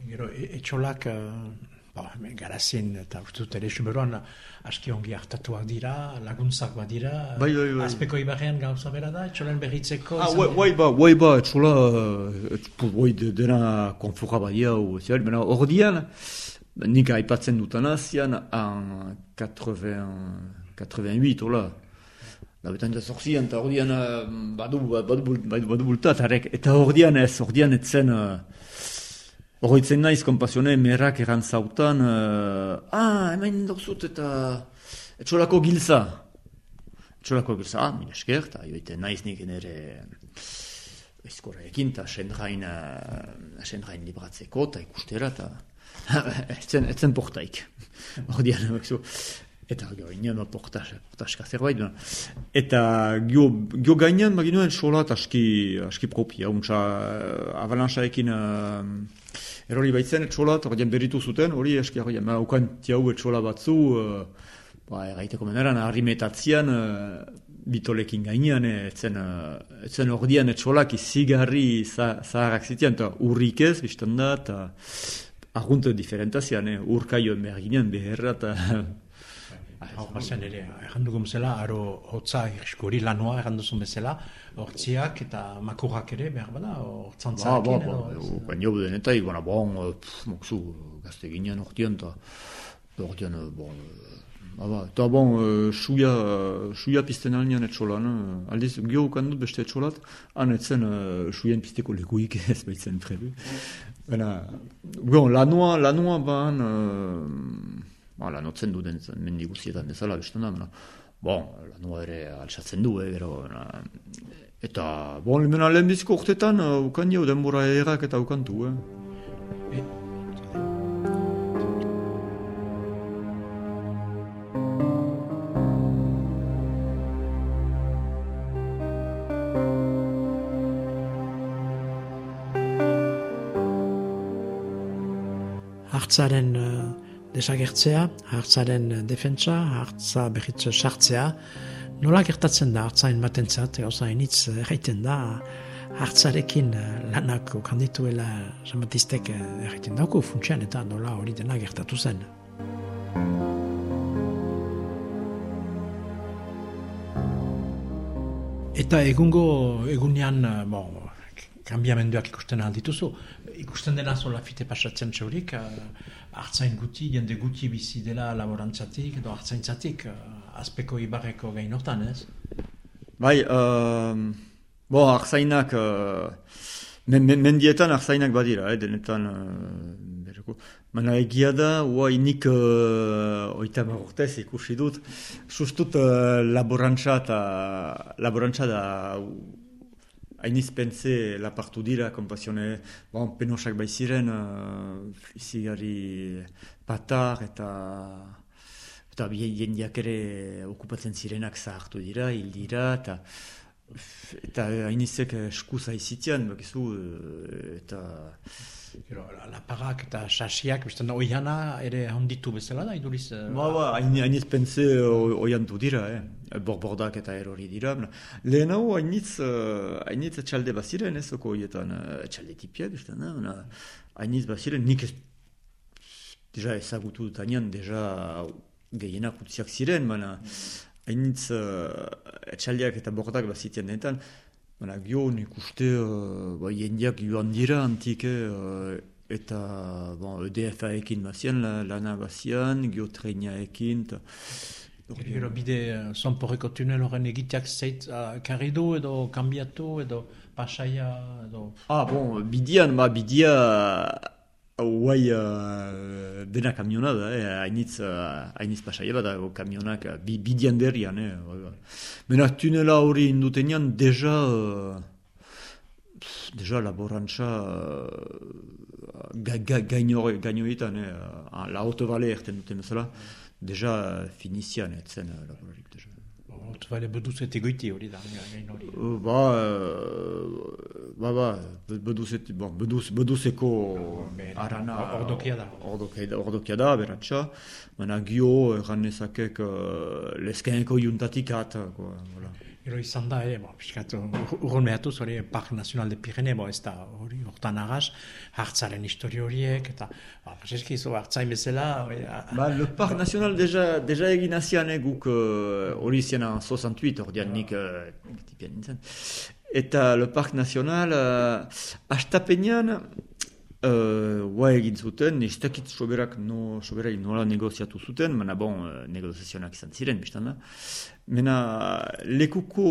Gero, etxolak Ba, hemen garazin, eta uste dut ere suberoan aski ongi hartatuak dira, laguntzak badira. Bai, bai, bai. Azpeko ibarrean gauza bera da, etxolen berritzeko. Ah, dira? guai ba, guai ba, etxola, eh, etxo- guai de- dena konfura badia, o, ziar, bena, hor dian, nik aipatzen dutana, zian, an 80, 88, hola, da betan da zorzian, eta hor dian, eh, badu, badu, badu, badu, badu bultat, harek, eta hor dian ez, hor dian etzen, eh, Horroitzen naiz, kompasione, merrak eran zautan, uh, ah, hemen dorzut eta etxolako gilza. Etxolako gilza, ah, min esker, eta joite naiz nik nire ezkorrekin, eta sendrain, uh, sendrain libratzeko, eta ikustera, eta [laughs] etzen, etzen portaik. [laughs] Hordian, bakzu. Eta gero, portas, portaska zerbait, no? eta gio, gio gainean baginuen solat aski, aski propia, untsa uh, avalanxaekin uh, erori baitzen etxolat, horrean berritu zuten, hori eski horrean, ma tiau etxola batzu, uh, ba, erraiteko meneran, harrimetatzian, uh, bitolekin gainean, eh, etzen, uh, etzen ordian etxolak izigarri za, zaharrak zitian, eta urrik ez, biztan da, eta argunt diferentazian, eh, urkaioen behar ginen, beherra, eta [laughs] Hau, bazen ere, errandu bezala, aro hotza irskuri lanua errandu zuen bezala, hortziak eta makurrak ere, behar bada, Ba, hortzantzakin ba, ba, edo... baina jau denetai, baina bon, eh, pff, mokzu, gazte ginen ordean, eta ordean, eh, bon, eh, ba, ba, eta bon, eh, suia, suia pizten alnean etxolan, eh, aldiz, gio dut beste etxolat, han etzen uh, suien pizteko lekuik [laughs] ez baitzen prebu. Baina, bon, lanua, lanua ban, uh, ba, lanotzen du den mendi guztietan bezala, bestan da, baina, bon, lanua ere altsatzen du, eh, gero, na, Eta, bon, lemena lehenbiziko urtetan, uh, ukan jau denbora errak eta ukantu, eh? hartzaren uh, desagertzea, hartzaren uh, defentsa, hartza berriz sartzea, nola gertatzen da hartzain batentzat, gauza initz erraiten da, hartzarekin uh, lanak okandituela Jean-Baptistek uh, erraiten dauko funtsian eta nola hori dena gertatu zen. Eta egungo egunean, eh, bon, kanbiamenduak ikusten aldituzu. Ikusten dena zola fite pasatzen txaurik, uh, hartzain guti, jende guti bizi dela laborantzatik, edo hartzaintzatik, uh, azpeko ibarreko gain hortan, ez? Bai, uh, bo, arzainak, uh, men, men, mendietan arzainak badira, eh, denetan, uh, bereko. Mana egia da, uai nik uh, oita urtez ikusi dut, sustut uh, laborantza eta laborantza da hainiz pentze lapartu dira, kompasione, bon, penosak baiziren, uh, izigari patar eta eta jendeak ere okupatzen zirenak zahartu dira, hil dira, eta eta hainizek eskuz haizitian, bakizu, eh, eta Gero, laparak eta sasiak, bizten da, oiana ere handitu bezala da, iduriz? eh, Ba, ba, hain- hainitz pentze oiantu dira, eh? borbordak eta erori dira. Lehen hau hainitz, uh, hainitz etxalde baziren ez oko horietan, uh, etxalde tipiak, bizten da, hainitz baziren, nik ez, deja ezagutu dut hainian, deja gehienak utziak ziren, baina hainitz uh, etxaldeak eta bordak bazitean denetan, Baina, gio, nik uste, uh, ba, jendeak joan dira antike, uh, eta bon, EDF-aekin bazian, la, lana bazian, geotreinaekin, eta... Gero bide uh, zonporreko tunel horren egiteak zeit uh, karridu edo kambiatu edo pasaia edo... Ah, bon, bidian, ba, bidia, Hauai uh, dena kamiona da, eh? hainitz, uh, hainitz pasaia bat, kamionak uh, bi, bidian derrian. Eh? Mena tunela hori indutenean, deja, uh, deja laborantza uh, ga, ga, gaino, gainoetan, eh? la haute vale erten duten bezala, deja finizian etzen laborarik, deja. Hot bale beduz eta goiti hori da, gain hori. Uh, ba, uh, ba, ba, beduzet, bon, beduz, beduzeko arana... ordokia da. Ordokia da, ordokia da, beratxa. Baina gio, erran nezakek, uh, leskeneko juntatik at, voilà. Izan da, ere, bo, piskat, urrun behatu, hori Park Nacional de Pirene, bo, ez da, hori, hortan agaz, hartzaren histori horiek, eta, ba, prezeski, zo, hartzain bezala, hori, a- Ba, le Parc National deja, deja egin hasian eh, guk eh, hori uh, ziena 68, ordean nik uh, tipian nintzen. Eta le Parc National, uh, astapenean, uh, ua egin zuten, ez dakit soberak no, soberai nola negoziatu zuten, mena bon, negoziazionak izan ziren, biztan da. Mena lekuko,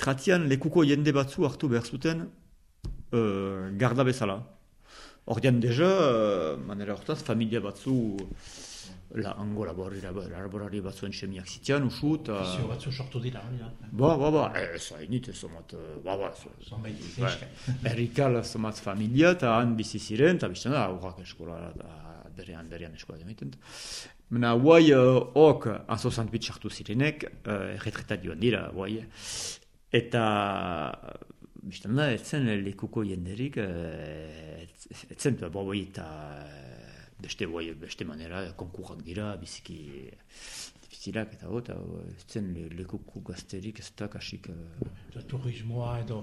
tratian lekuko jende batzu hartu behar zuten uh, garda bezala. Ordean deja, uh, manera hortaz, familia batzu, la hango laborari, laborari batzuen semiak zitian, usu, eta... Zio batzu sortu dira, hori da. Ba, ba, ba, ez hainit, ez somat, ba, ba, Zonbait, neska. [laughs] Errikal somat familia, eta han bizi ziren, eta bizten da, aurrak eskola, da, berean, berean eskola demaiten. Mena, guai, uh, ok, azo zantbit sartu zirenek, uh, erretretat joan dira, guai. Eta, bizten da, etzen lekuko jenderik, uh, etzen, guai, eta eh, beste, guai, beste manera, konkurrak dira, biziki difizilak, eta hot, etzen le- lekuko gazterik ez da kasik... Uh, Eta turismoa edo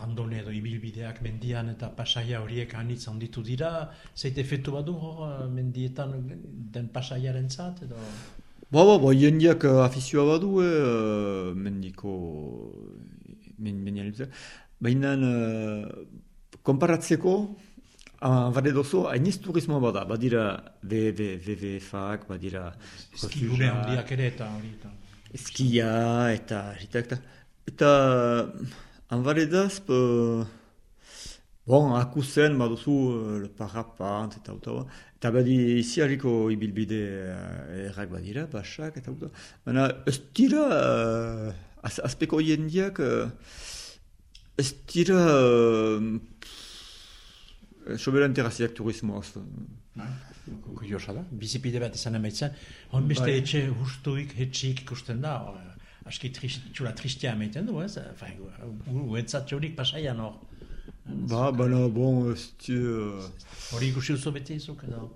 randone edo ibilbideak mendian eta pasaia horiek anitz handitu dira, zeite efektu badu hor eh, mendietan den pasaiaren zat, edo... Ba, ba, ba, jendiak uh, afizioa badu, eh, uh, mendiko, men. Baina, uh, konparatzeko, uh, bade dozo, hainiz turismoa bada, badira WWF-ak, badira Eskigune handiak ere eta hori. Eta... eskia, eta, eta, eta, eta, anbaredaz, uh, bon, akusen, baduzu, uh, le parapant, eta auta, ba. eta badi iziarriko ibilbide uh, errak badira, basak, eta auta. Baina, ez dira, uh, az, azpeko jendiak, uh, ez dira, uh, sobera interaziak turismoaz. Kuriosa da, bizipide bat izan emaitzen, hon beste Bai. etxe hustuik, hetxik ikusten da, aski trist, txula tristia emaiten du, ez? Fain, uentzat txurik pasaian hor. Ba, baina, bon, ez dira... Hori ikusi duzu beti izuk edo?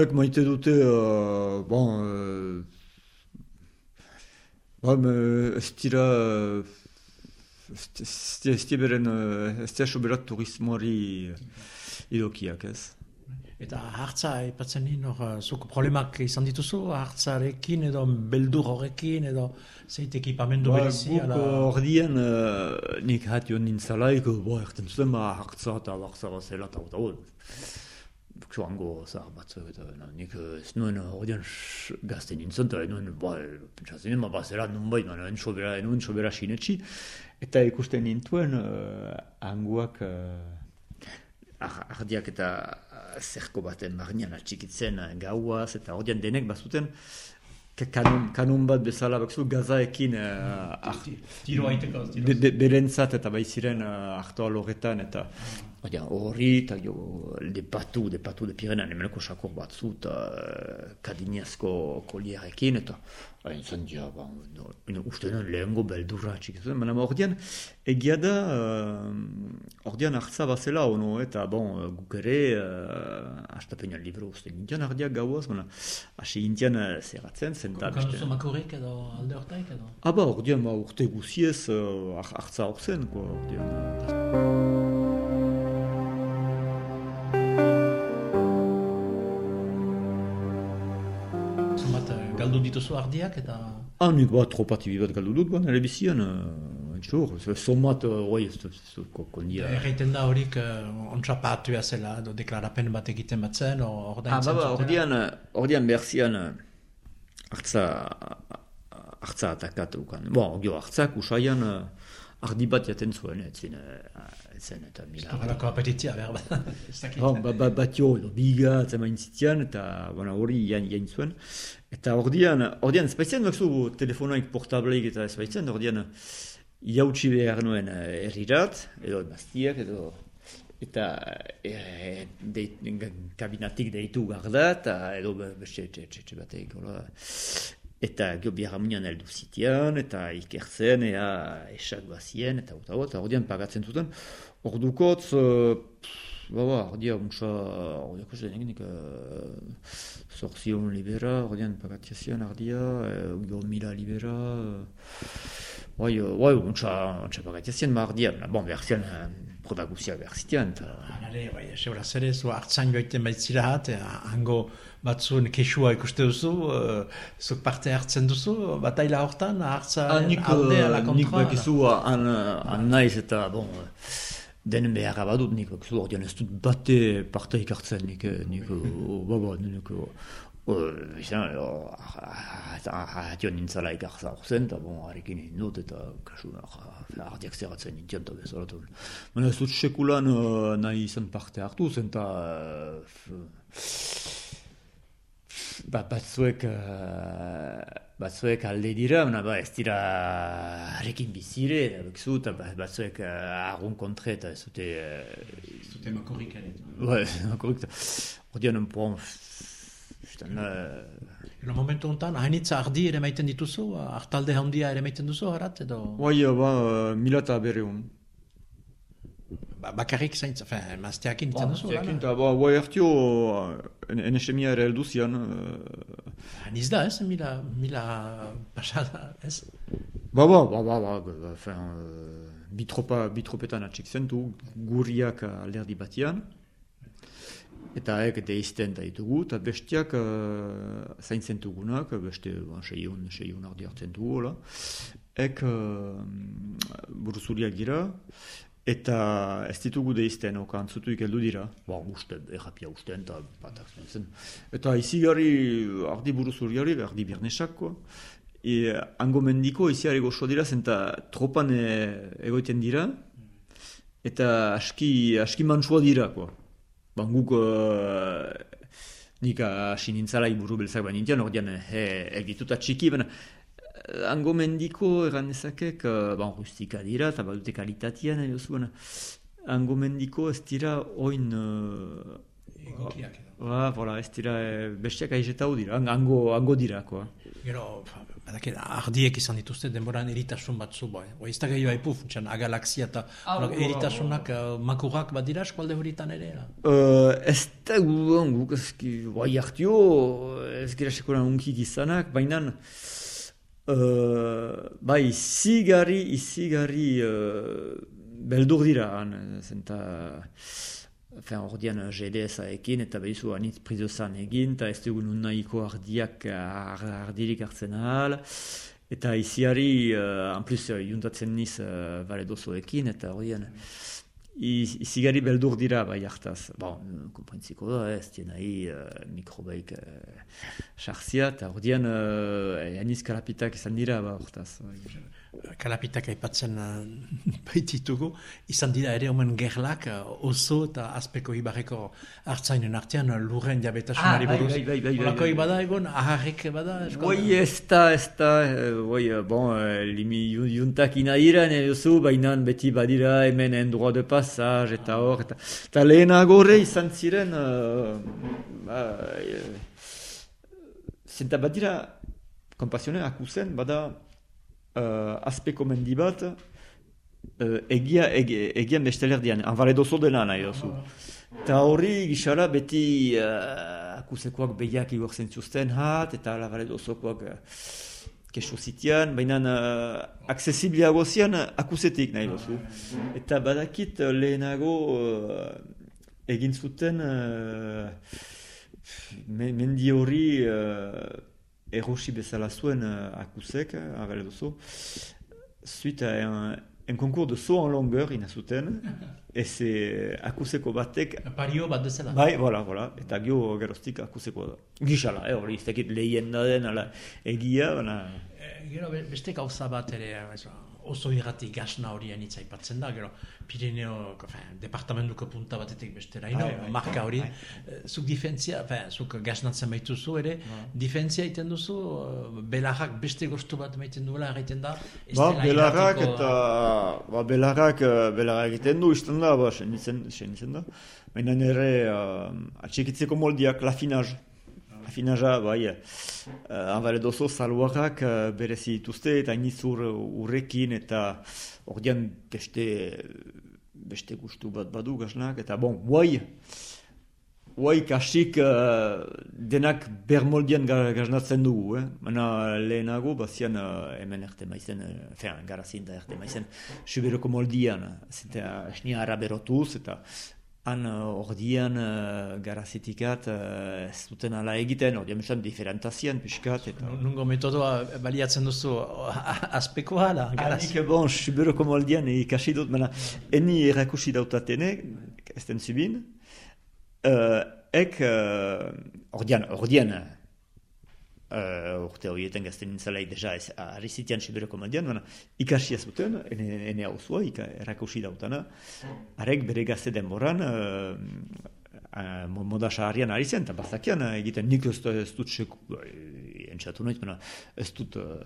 Ek maite dute, uh, bon, uh, ba, me, ez dira, uh, ez dira- dira beren, uh, ez dira soberat turismoari idokiak, ez? Eta hartza, aipatzen ni hor, eh, zuk problemak izan dituzu, hartzarekin edo beldur horrekin edo zeit ekipamendu Ba, berezi, guk ala... ordian, uh, nik hat joan nintzalaik, bo, erten zuten, ba, hartza eta hartza zela, eta eta eta joango zahar batzu, eta no, nik eh, ez nuen ordian sh- gazte nintzen, eta nuen, ba, pentsatzen, ma, ba, zela nun bai, nuen sobera, nuen sobera sinetxi, eta ikusten nintuen, uh, anguak, uh, ardiak eta eh, zerko baten barnean atxikitzen eh, gauaz, eta ordian denek bazuten, ka- kanon, kanon bat bezala bakzu gazaekin uh, Tiro haiteko, be, be, berentzat eta bai ziren uh, hartoa loretan eta Baina horri eta jo depatu, depatu de Pirenan hemeneko sakor batzu eta uh, kadiniazko koliarekin eta hain zen ja, ba, no, no, uste nuen lehengo beldurra txik zuen, baina ordean egia da uh, ordean hartza bazela ono eta bon, uh, guk ere uh, astapenean libro uste gintian ardiak gauaz, baina hasi gintian uh, zerratzen zen da Kanuzo makurrik edo alde hortaik edo? Aba, ordean, ba, urte guziez, uh, ar- hartza hor zen, ordean. Galdu dituzu ardiak eta... Ah, nik bat tropati bat galdu dut, ban, ere bizian, uh, txor, somat, uh, oi, ez dut, ez dut, ko- kondia. Erreiten da horik uh, ontsapatua zela, edo deklarapen bat egiten batzen, o Ah, baba, zutela. ordean, uh, ordean berzian, uh, hartza, hartza atakat ukan. Bon, gio, hartzak usaian, uh, ardi bat jaten zuen, etzin, etzen, eta mila. Horrelako apetitzia, behar bat. Oh, ba, ba, batio, edo biga, zemain zitian, eta bueno, hori jain, jain zuen. Eta ordian, ordian, ez baitzen bakzu telefonaik portableik eta ez baitzen, ordian, jautsi behar nuen eh, herrirat, edo emaztiak, edo eta e, deit, kabinatik deitu garda, eta edo be- beste etxe, batek. Eta gio biharramunean heldu zitian, eta ikertzen, ea esak bazien, eta eta eta ordian pagatzen zuten. Ordukotz, uh, ba, ba, ordia, untsa, ordiako zen eginik, uh, zorzion libera, ordian pagatia zian ardia, uh, gio mila libera, uh, Bai, bai, untsa, untsa bagaitazien mardia, bon, behar zian, eh, proba guztiak behar zitean, eta... Hale, bai, seura zere, zu hartzan joiten baitzira hat, eh, hango batzuen kesua ikuste duzu, uh, zuk parte hartzen duzu, bataila hortan, hartza Ah, nik, alde ala eh, kontra. nik bakizu han, han naiz eta, bon, eh, den beharra badut, nik bakizu ordean ez dut bate parte ikartzen, nik, eh, nik, oh, ba, ba, nik, oh, oh, izan, oh, atio nintzala ikartza hor zen, eta bon, harekin egin dut, eta kasu, ardiak zerratzen nintzen, eta bezala, eta, baina ez dut sekulan eh, nahi izan parte hartu zen, eta, eh, Ba, batzuek, uh, batzuek alde dira, baina ba, ez dira harekin bizire, da bekzu, eta ba- batzuek uh, argun kontre, eta ez dute... Uh, Zute makorrik ere. Bai, korrekt. Ordean, bon, Justan, uh, Ero momentu honetan, hainitza ardi ere maiten dituzu, hartalde handia ere maiten duzu, harat, edo Bai, ba, mila eta berreun. ba, bakarrik zaintza, fe, mazteakin ditzen duzu, lana? Eta, ba, bai hartio, enesemia ere heldu zian, uh, Haniz da, ez, mila, mila pasada, ez? Ba, ba, ba, ba, ba, ba, fin, uh, bitropa, bitropetan atxik zentu, gurriak alderdi batian, eta ek deizten da ditugu, eta bestiak uh, zaintzen dugunak, beste ba, seion, seion ardi hartzen dugu, hola. ek uh, buruzuriak dira, eta ez ditugu deizten, oka antzutuik heldu dira, ba, usten, errapia usten, eta batak zen. Eta izigarri ardi buruzuriari, ardi birnesak, koa. E, hango mendiko iziare goxo dira, zenta tropan e, egoiten dira, eta aski, aski mantsua dira, koa. Ban guk, uh, nik hasi nintzala iburu belzak bain nintian, ordean, he, egituta txiki, baina eh, hango mendiko eran ezakek, uh, ban rustika dira, eta badute kalitatea nahi duzu, baina hango mendiko ez dira oin... Uh, Egokiak edo. Ba, voilà, ez dira, eh, besteak aizetau dira, hango, hango dira, koa. Gero, badakit, ardiek izan dituzte denboran eritasun batzu, bai. Oi, ez da gehiago haipu, funtsan, agalaxia eta Ah, horak voilà, eritasunak uh, makurrak badira eskualde horitan ere. Uh, ez da guan guk ezki, bai hartio, ez gira sekoran unkik izanak, baina uh, bai izigarri, izigarri uh, beldur dira, han, zenta, Fen, ordean GDS ekin eta behizu anitz prizozan egin, eta ez dugu nun nahiko ardiak ar, ardirik hartzen ahal. Eta iziari, uh, en plus, uh, juntatzen niz uh, valedozoekin, eta ordean, iz- izigarri beldur dira bai hartaz. Bon, komprentziko da, ez dien nahi uh, mikrobeik uh, sartzia, eta ordean, uh, aniz kalapitak izan dira, ba, hortaz. Bai. Kalapitak aipatzen uh, [laughs] baititugu, izan dira ere omen gerlak uh, oso eta azpeko ibarreko hartzainen artean uh, lurren jabetasunari Ah, bai, buruz. bai, bai, bai, bai, bai. bada egon, aharrik bada eskualde? Oi, ez da, ez da, eh, oi, eh, bon, eh, limi ju- juntak inaira, nire duzu, baina beti badira hemen en droit de passage, eta hor, eta, eta lehenago horre izan ziren, uh, ba, eh, zenta badira, kompasionen akusen, bada, uh, azpeko mendi bat, uh, egia, egia, egian bestelerdian, anvaledozo dela nahi duzu. Eta horri gixara beti uh, akusekoak behiak igortzen zuzten hat, eta lavaredozokoak uh, kesu zitian, baina uh, aksesibliago zian akusetik nahi duzu. Eta badakit lehenago uh, egin zuten uh, me- mendi horri uh, erosi bezala zuen akusek, uh, avaledozo, suite à un, concours de saut en longueur ina zuten, et c'est akuseko batek Pario bat dezela. Bai, voilà, voilà. Eta gio geroztik akuseko da. Gixala, eh, hori, ez dakit lehien da den, ala, egia, baina... Eh, Gero be- beste gauza bat ere ez, oso irrati gasna hori anitz aipatzen da, gero Pirineo, enfin, departamentuko punta batetik bestera, ino, Bai, bai. marka hori, eh, zuk difentzia, enfin, zuk gasnatzen baituzu ere, difentzia egiten duzu, eh, belarrak beste gostu bat maiten duela egiten da, ez Ba, belarrak eta... Ba, belarrak, belarrak egiten du, izten da, ba, senitzen, senitzen da. Baina nire uh, atxikitzeko moldiak, lafinaz. Lafinaza, bai, uh, anbaledozo saluarrak uh, berezi dituzte eta inizur urrekin eta ordean beste, beste gustu bat badu gasnak eta bon, guai, Huai kasik uh, denak bermoldian ga- gaznatzen dugu, eh? Baina lehenago, bazian uh, hemen erte maizen, uh, fean, garazin da erte maizen, suberoko moldian, zeta esnia araberotuz, eta han uh, ordian uh, garazitikat uh, ez duten ala egiten, ordian mesan diferentazian pixkat, eta... Nungo metodoa baliatzen duzu aspekoa da, garaz. Hanik, bon, suberoko moldian ikasi dut, baina eni erakusi dautatene, ez den zubin, uh, ek, uh, ordian, ordian, uh, urte horietan gazten nintzalai deja ez harri zitian suberoko moldian, baina ikasi ez duten, ene, ene hau zua, ika, erakusi dautana, arek bere gazte denboran, uh, Uh, moda saharian ari zen, eta bazakian uh, egiten nik ez, dut seku, uh, entxatu noiz, baina ez dut uh,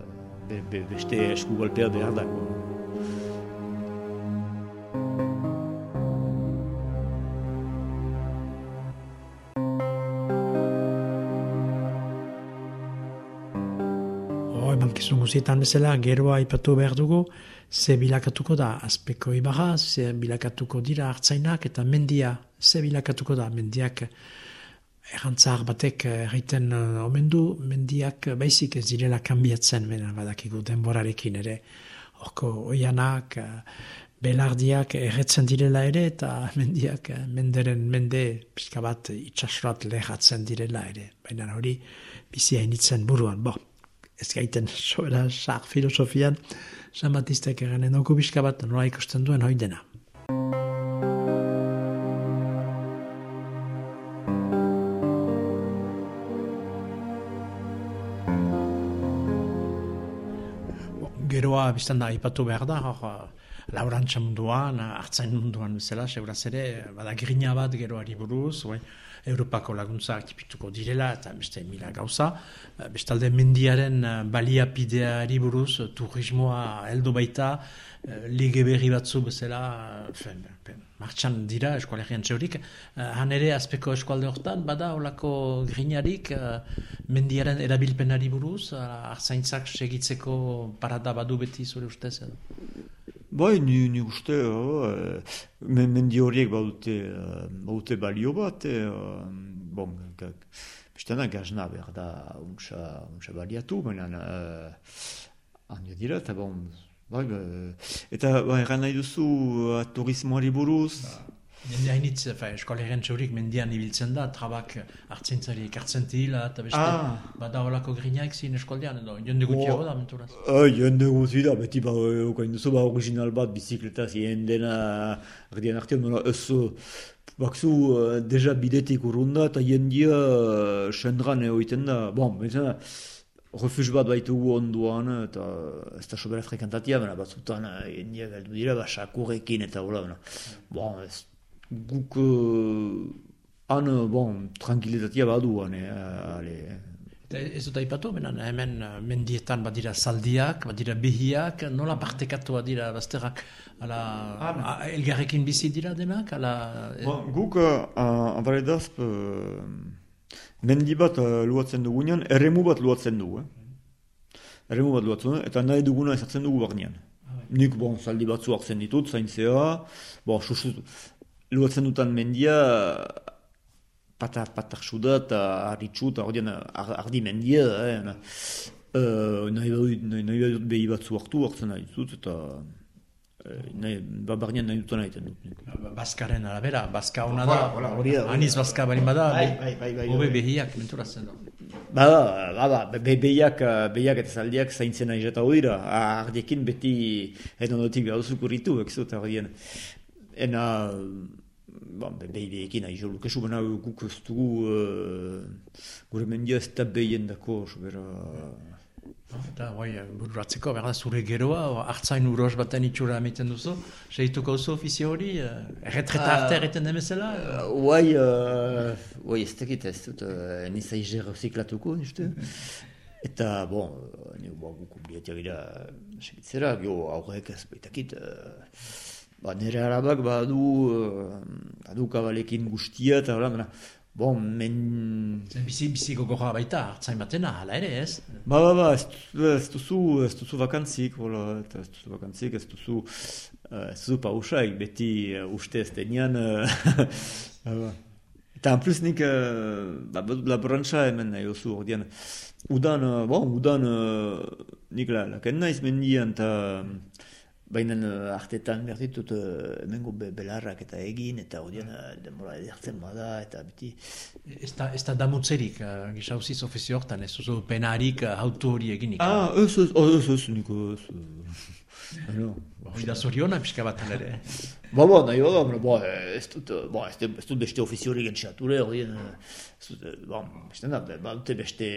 be, be, beste esku golpea behar dago. Emankizun guzietan bezala, geroa aipatu behar dugu, ze bilakatuko da azpeko ibarra, ze bilakatuko dira hartzainak, eta mendia, ze bilakatuko da, mendiak errantzar batek egiten uh, omen du, mendiak baizik ez direla kanbiatzen, bena badakigu denborarekin ere, horko oianak, uh, belardiak erretzen direla ere, eta [laughs] mendiak menderen mende pixka bat itxasroat lehatzen direla ere, baina hori bizi hainitzen buruan, bo, ez gaiten sobera sak filosofian, San Batistek egenen dugu pixka bat nola ikusten duen hoi dena. Geroa biztan da aipatu behar da, hor, laurantza munduan, hartzain munduan bezala, seguraz ere, bada grina bat geroari buruz, bai, Europako laguntza akipituko direla, eta beste mila gauza. Bestalde mendiaren eh, baliapideari buruz, eh, turismoa heldu baita, eh, lege berri batzu bezala, fen, fen, martxan dira eskualegian txeurik. Han ere, azpeko eskualde hortan, bada olako grinarik mendiaren erabilpenari buruz, hartzaintzak segitzeko parada badu beti zure ustez edo. Bai, ni, ni uste, uh, men, mendi horiek badute, uh, badute balio bat, uh, bon, bestena gazna behar da untsa, untsa baliatu, baina uh, handia dira, eta bon, bai, ba, eta bai, nahi duzu uh, turismoari buruz, Jende hainitz, fa, eskoleren txurik mendian ibiltzen da, trabak hartzentzari ekartzen dila, eta beste, Ah. bada olako grinaik zin eskoldean, edo, jende gutiago da, menturaz. Ah, jende guzi da, beti ba, okain duzu ba, original bat, bizikleta zien dena, ardian artean, nola, ez, uh, bakzu, uh, deja bidetik urrunda, eta jendia uh, sendran egoiten da, bon, bezala, refus bat baitugu onduan, eta ez da sobera frekantatia, baina batzutan jendia galdu dira, ba, sakurrekin, eta hola, baina, bon, ez, guk, uh, han, uh, bon, tranquilitatea badu, han, eh, ale, Eta ez dut aipatu, benen hemen eh, mendietan badira zaldiak, badira behiak, nola partekatu badira bazterrak, ala, a- elgarrekin bizi dira denak, ala... eh, Bon, guk uh, abaredaz uh, mendi bat uh, luatzen dugunean, erremu bat luatzen dugu. Eh? Erremu bat luatzen dugu, eta nahi duguna ezartzen dugu barnean. Nik, bon, zaldi batzu hartzen ditut, zaintzea, bon, susut, luatzen dutan mendia, pata, patak suda eta harritxu eta ordean ar- ardi mendia, eh? na- Uh, nahi badut nahi, nahi badut behi batzu hartu hartzen nahi ditut, eta eh, nahi, ba, barnean nahi dutan egiten dut. Baskaren arabera, baska ona da, hori da, hori aniz baska balin bada, Bai, bai, bai, bai, hobe behiak, menturaz edo. Ba, ba, ba, be, behiak, eh, behiak eta zaldiak zaintzen nahi jeta hori da. Ardiekin beti edo notik behar duzu kurritu, ekzu, eta ardien. Ena, ba, be, behi behiekin nahi jolu. Kesu baina guk ez dugu, uh, gure mendia ez da behien dako, sobera... Eta, bai, bururatzeko, berda, zure geroa, o, hartzain uros baten itxura emiten duzu, seituko duzu ofizio hori, uh, erretreta Ah. arte erreten demezela, Uh, Uai, uh, ez dakit ez dut, uh, nizai ziklatuko, uste. Eta, bon, uh, ni bo, guk obligatia gira segitzera, gio aurrek ez baitakit, uh, ba, nire arabak badu, uh, badu kabalekin guztia, eta hola, baina, bon, men... Zen bizi, bizi gogorra baita, hartzain batena, hala ere, ez? Ba, ba, ba, ez, ez duzu, ez duzu vakantzik, hola, eta ez duzu vakantzik, ez duzu, uh, ez duzu pausaik, beti uh, uste ez denean, uh, [laughs] ba, ba. Eta en plus nik, uh, ba, badut laborantza hemen nahi oso ordean. Udan, uh, bon, udan, uh, nik la, laken naiz mendian, eta baina uh, artetan behar ditut uh, emengo be, belarrak eta egin, eta ordean uh, denbora edertzen bada, eta biti. Ez da, ez da damutzerik, uh, gisauziz ofizio hortan, ez oso penarik uh, autu hori eginik. Ah, ez, ez, ez, ez, nik, ez, [laughs] Bueno, Hori da zoriona pixka bat ere. Ba, ba, nahi bada, ba, ez dut, ba, ez dut, ez dut beste entxature, hori, ez dut, ba, beste da, ba, beste,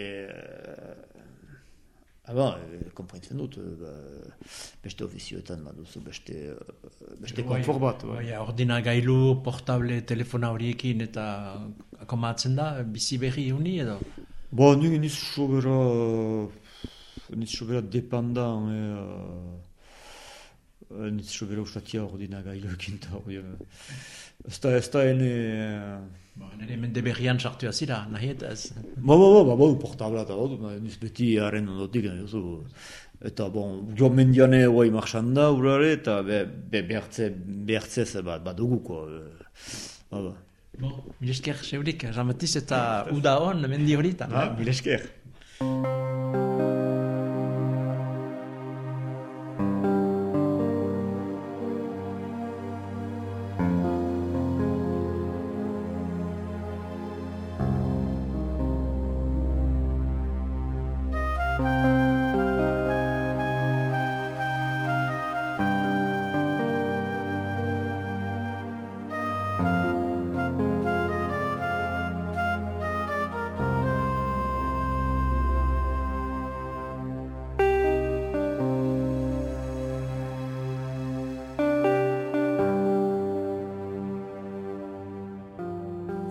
ah, ba, komprentzen dut, ba, beste ofizioetan, ba, duzu beste, beste konfort bat, ba. Bai, ordinagailu, portable, telefona horiekin eta akomatzen da, bizi berri uni edo? Ba, ni niz sobera, niz sobera dependan, eh, niz sobera usatia ordinagailuekin, eta hori, ez da, ez da ene, Ba, nire mende berrian sartu azira, nahi eta ez. Ba, ba, ba, ba, ba, portabla eta ba, niz beti haren ondotik, duzu. Eta, bon, jo mendiane guai marxan da, urare, eta be, be, behartze, behartze ze bat, bat duguko. Ba, ba. Bon, mil esker, seurik, jametiz eta uda hon, mendi hori eta. Ah, mil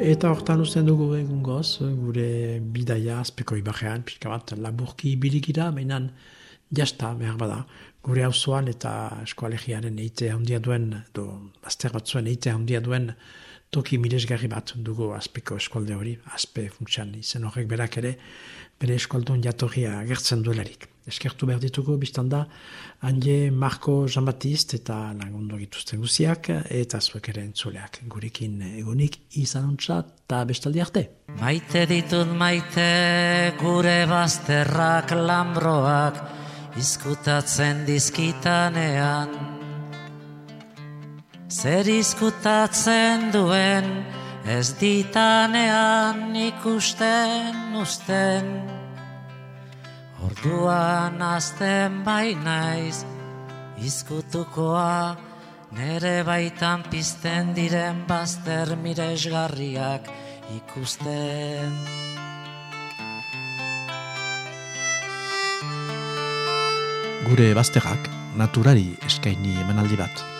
Eta hortan usten dugu egun goz, gure bidaia azpeko ibarrean, pixka bat laburki biligira, baina jasta behar bada. Gure auzoan eta eskoalegiaren eite handia duen, do, bazter batzuen eite handia duen, toki miresgarri bat dugu azpeko eskolde hori, azpe funtsian izen horrek berak ere, bere eskoldun jatorria agertzen duelarik. Eskertu behar ditugu, biztan da, hande Marko Jean-Baptiste eta lagundu gituzten guziak, eta zuek ere entzuleak gurekin egunik izanuntza eta bestaldi arte. Maite ditut maite gure bazterrak lambroak izkutatzen dizkitanean. Zer izkutatzen duen ez ditanean ikusten usten. Orduan azten bai naiz izkutukoa nere baitan pizten diren bazter miresgarriak ikusten. Gure bazterrak naturari eskaini emanaldi bat.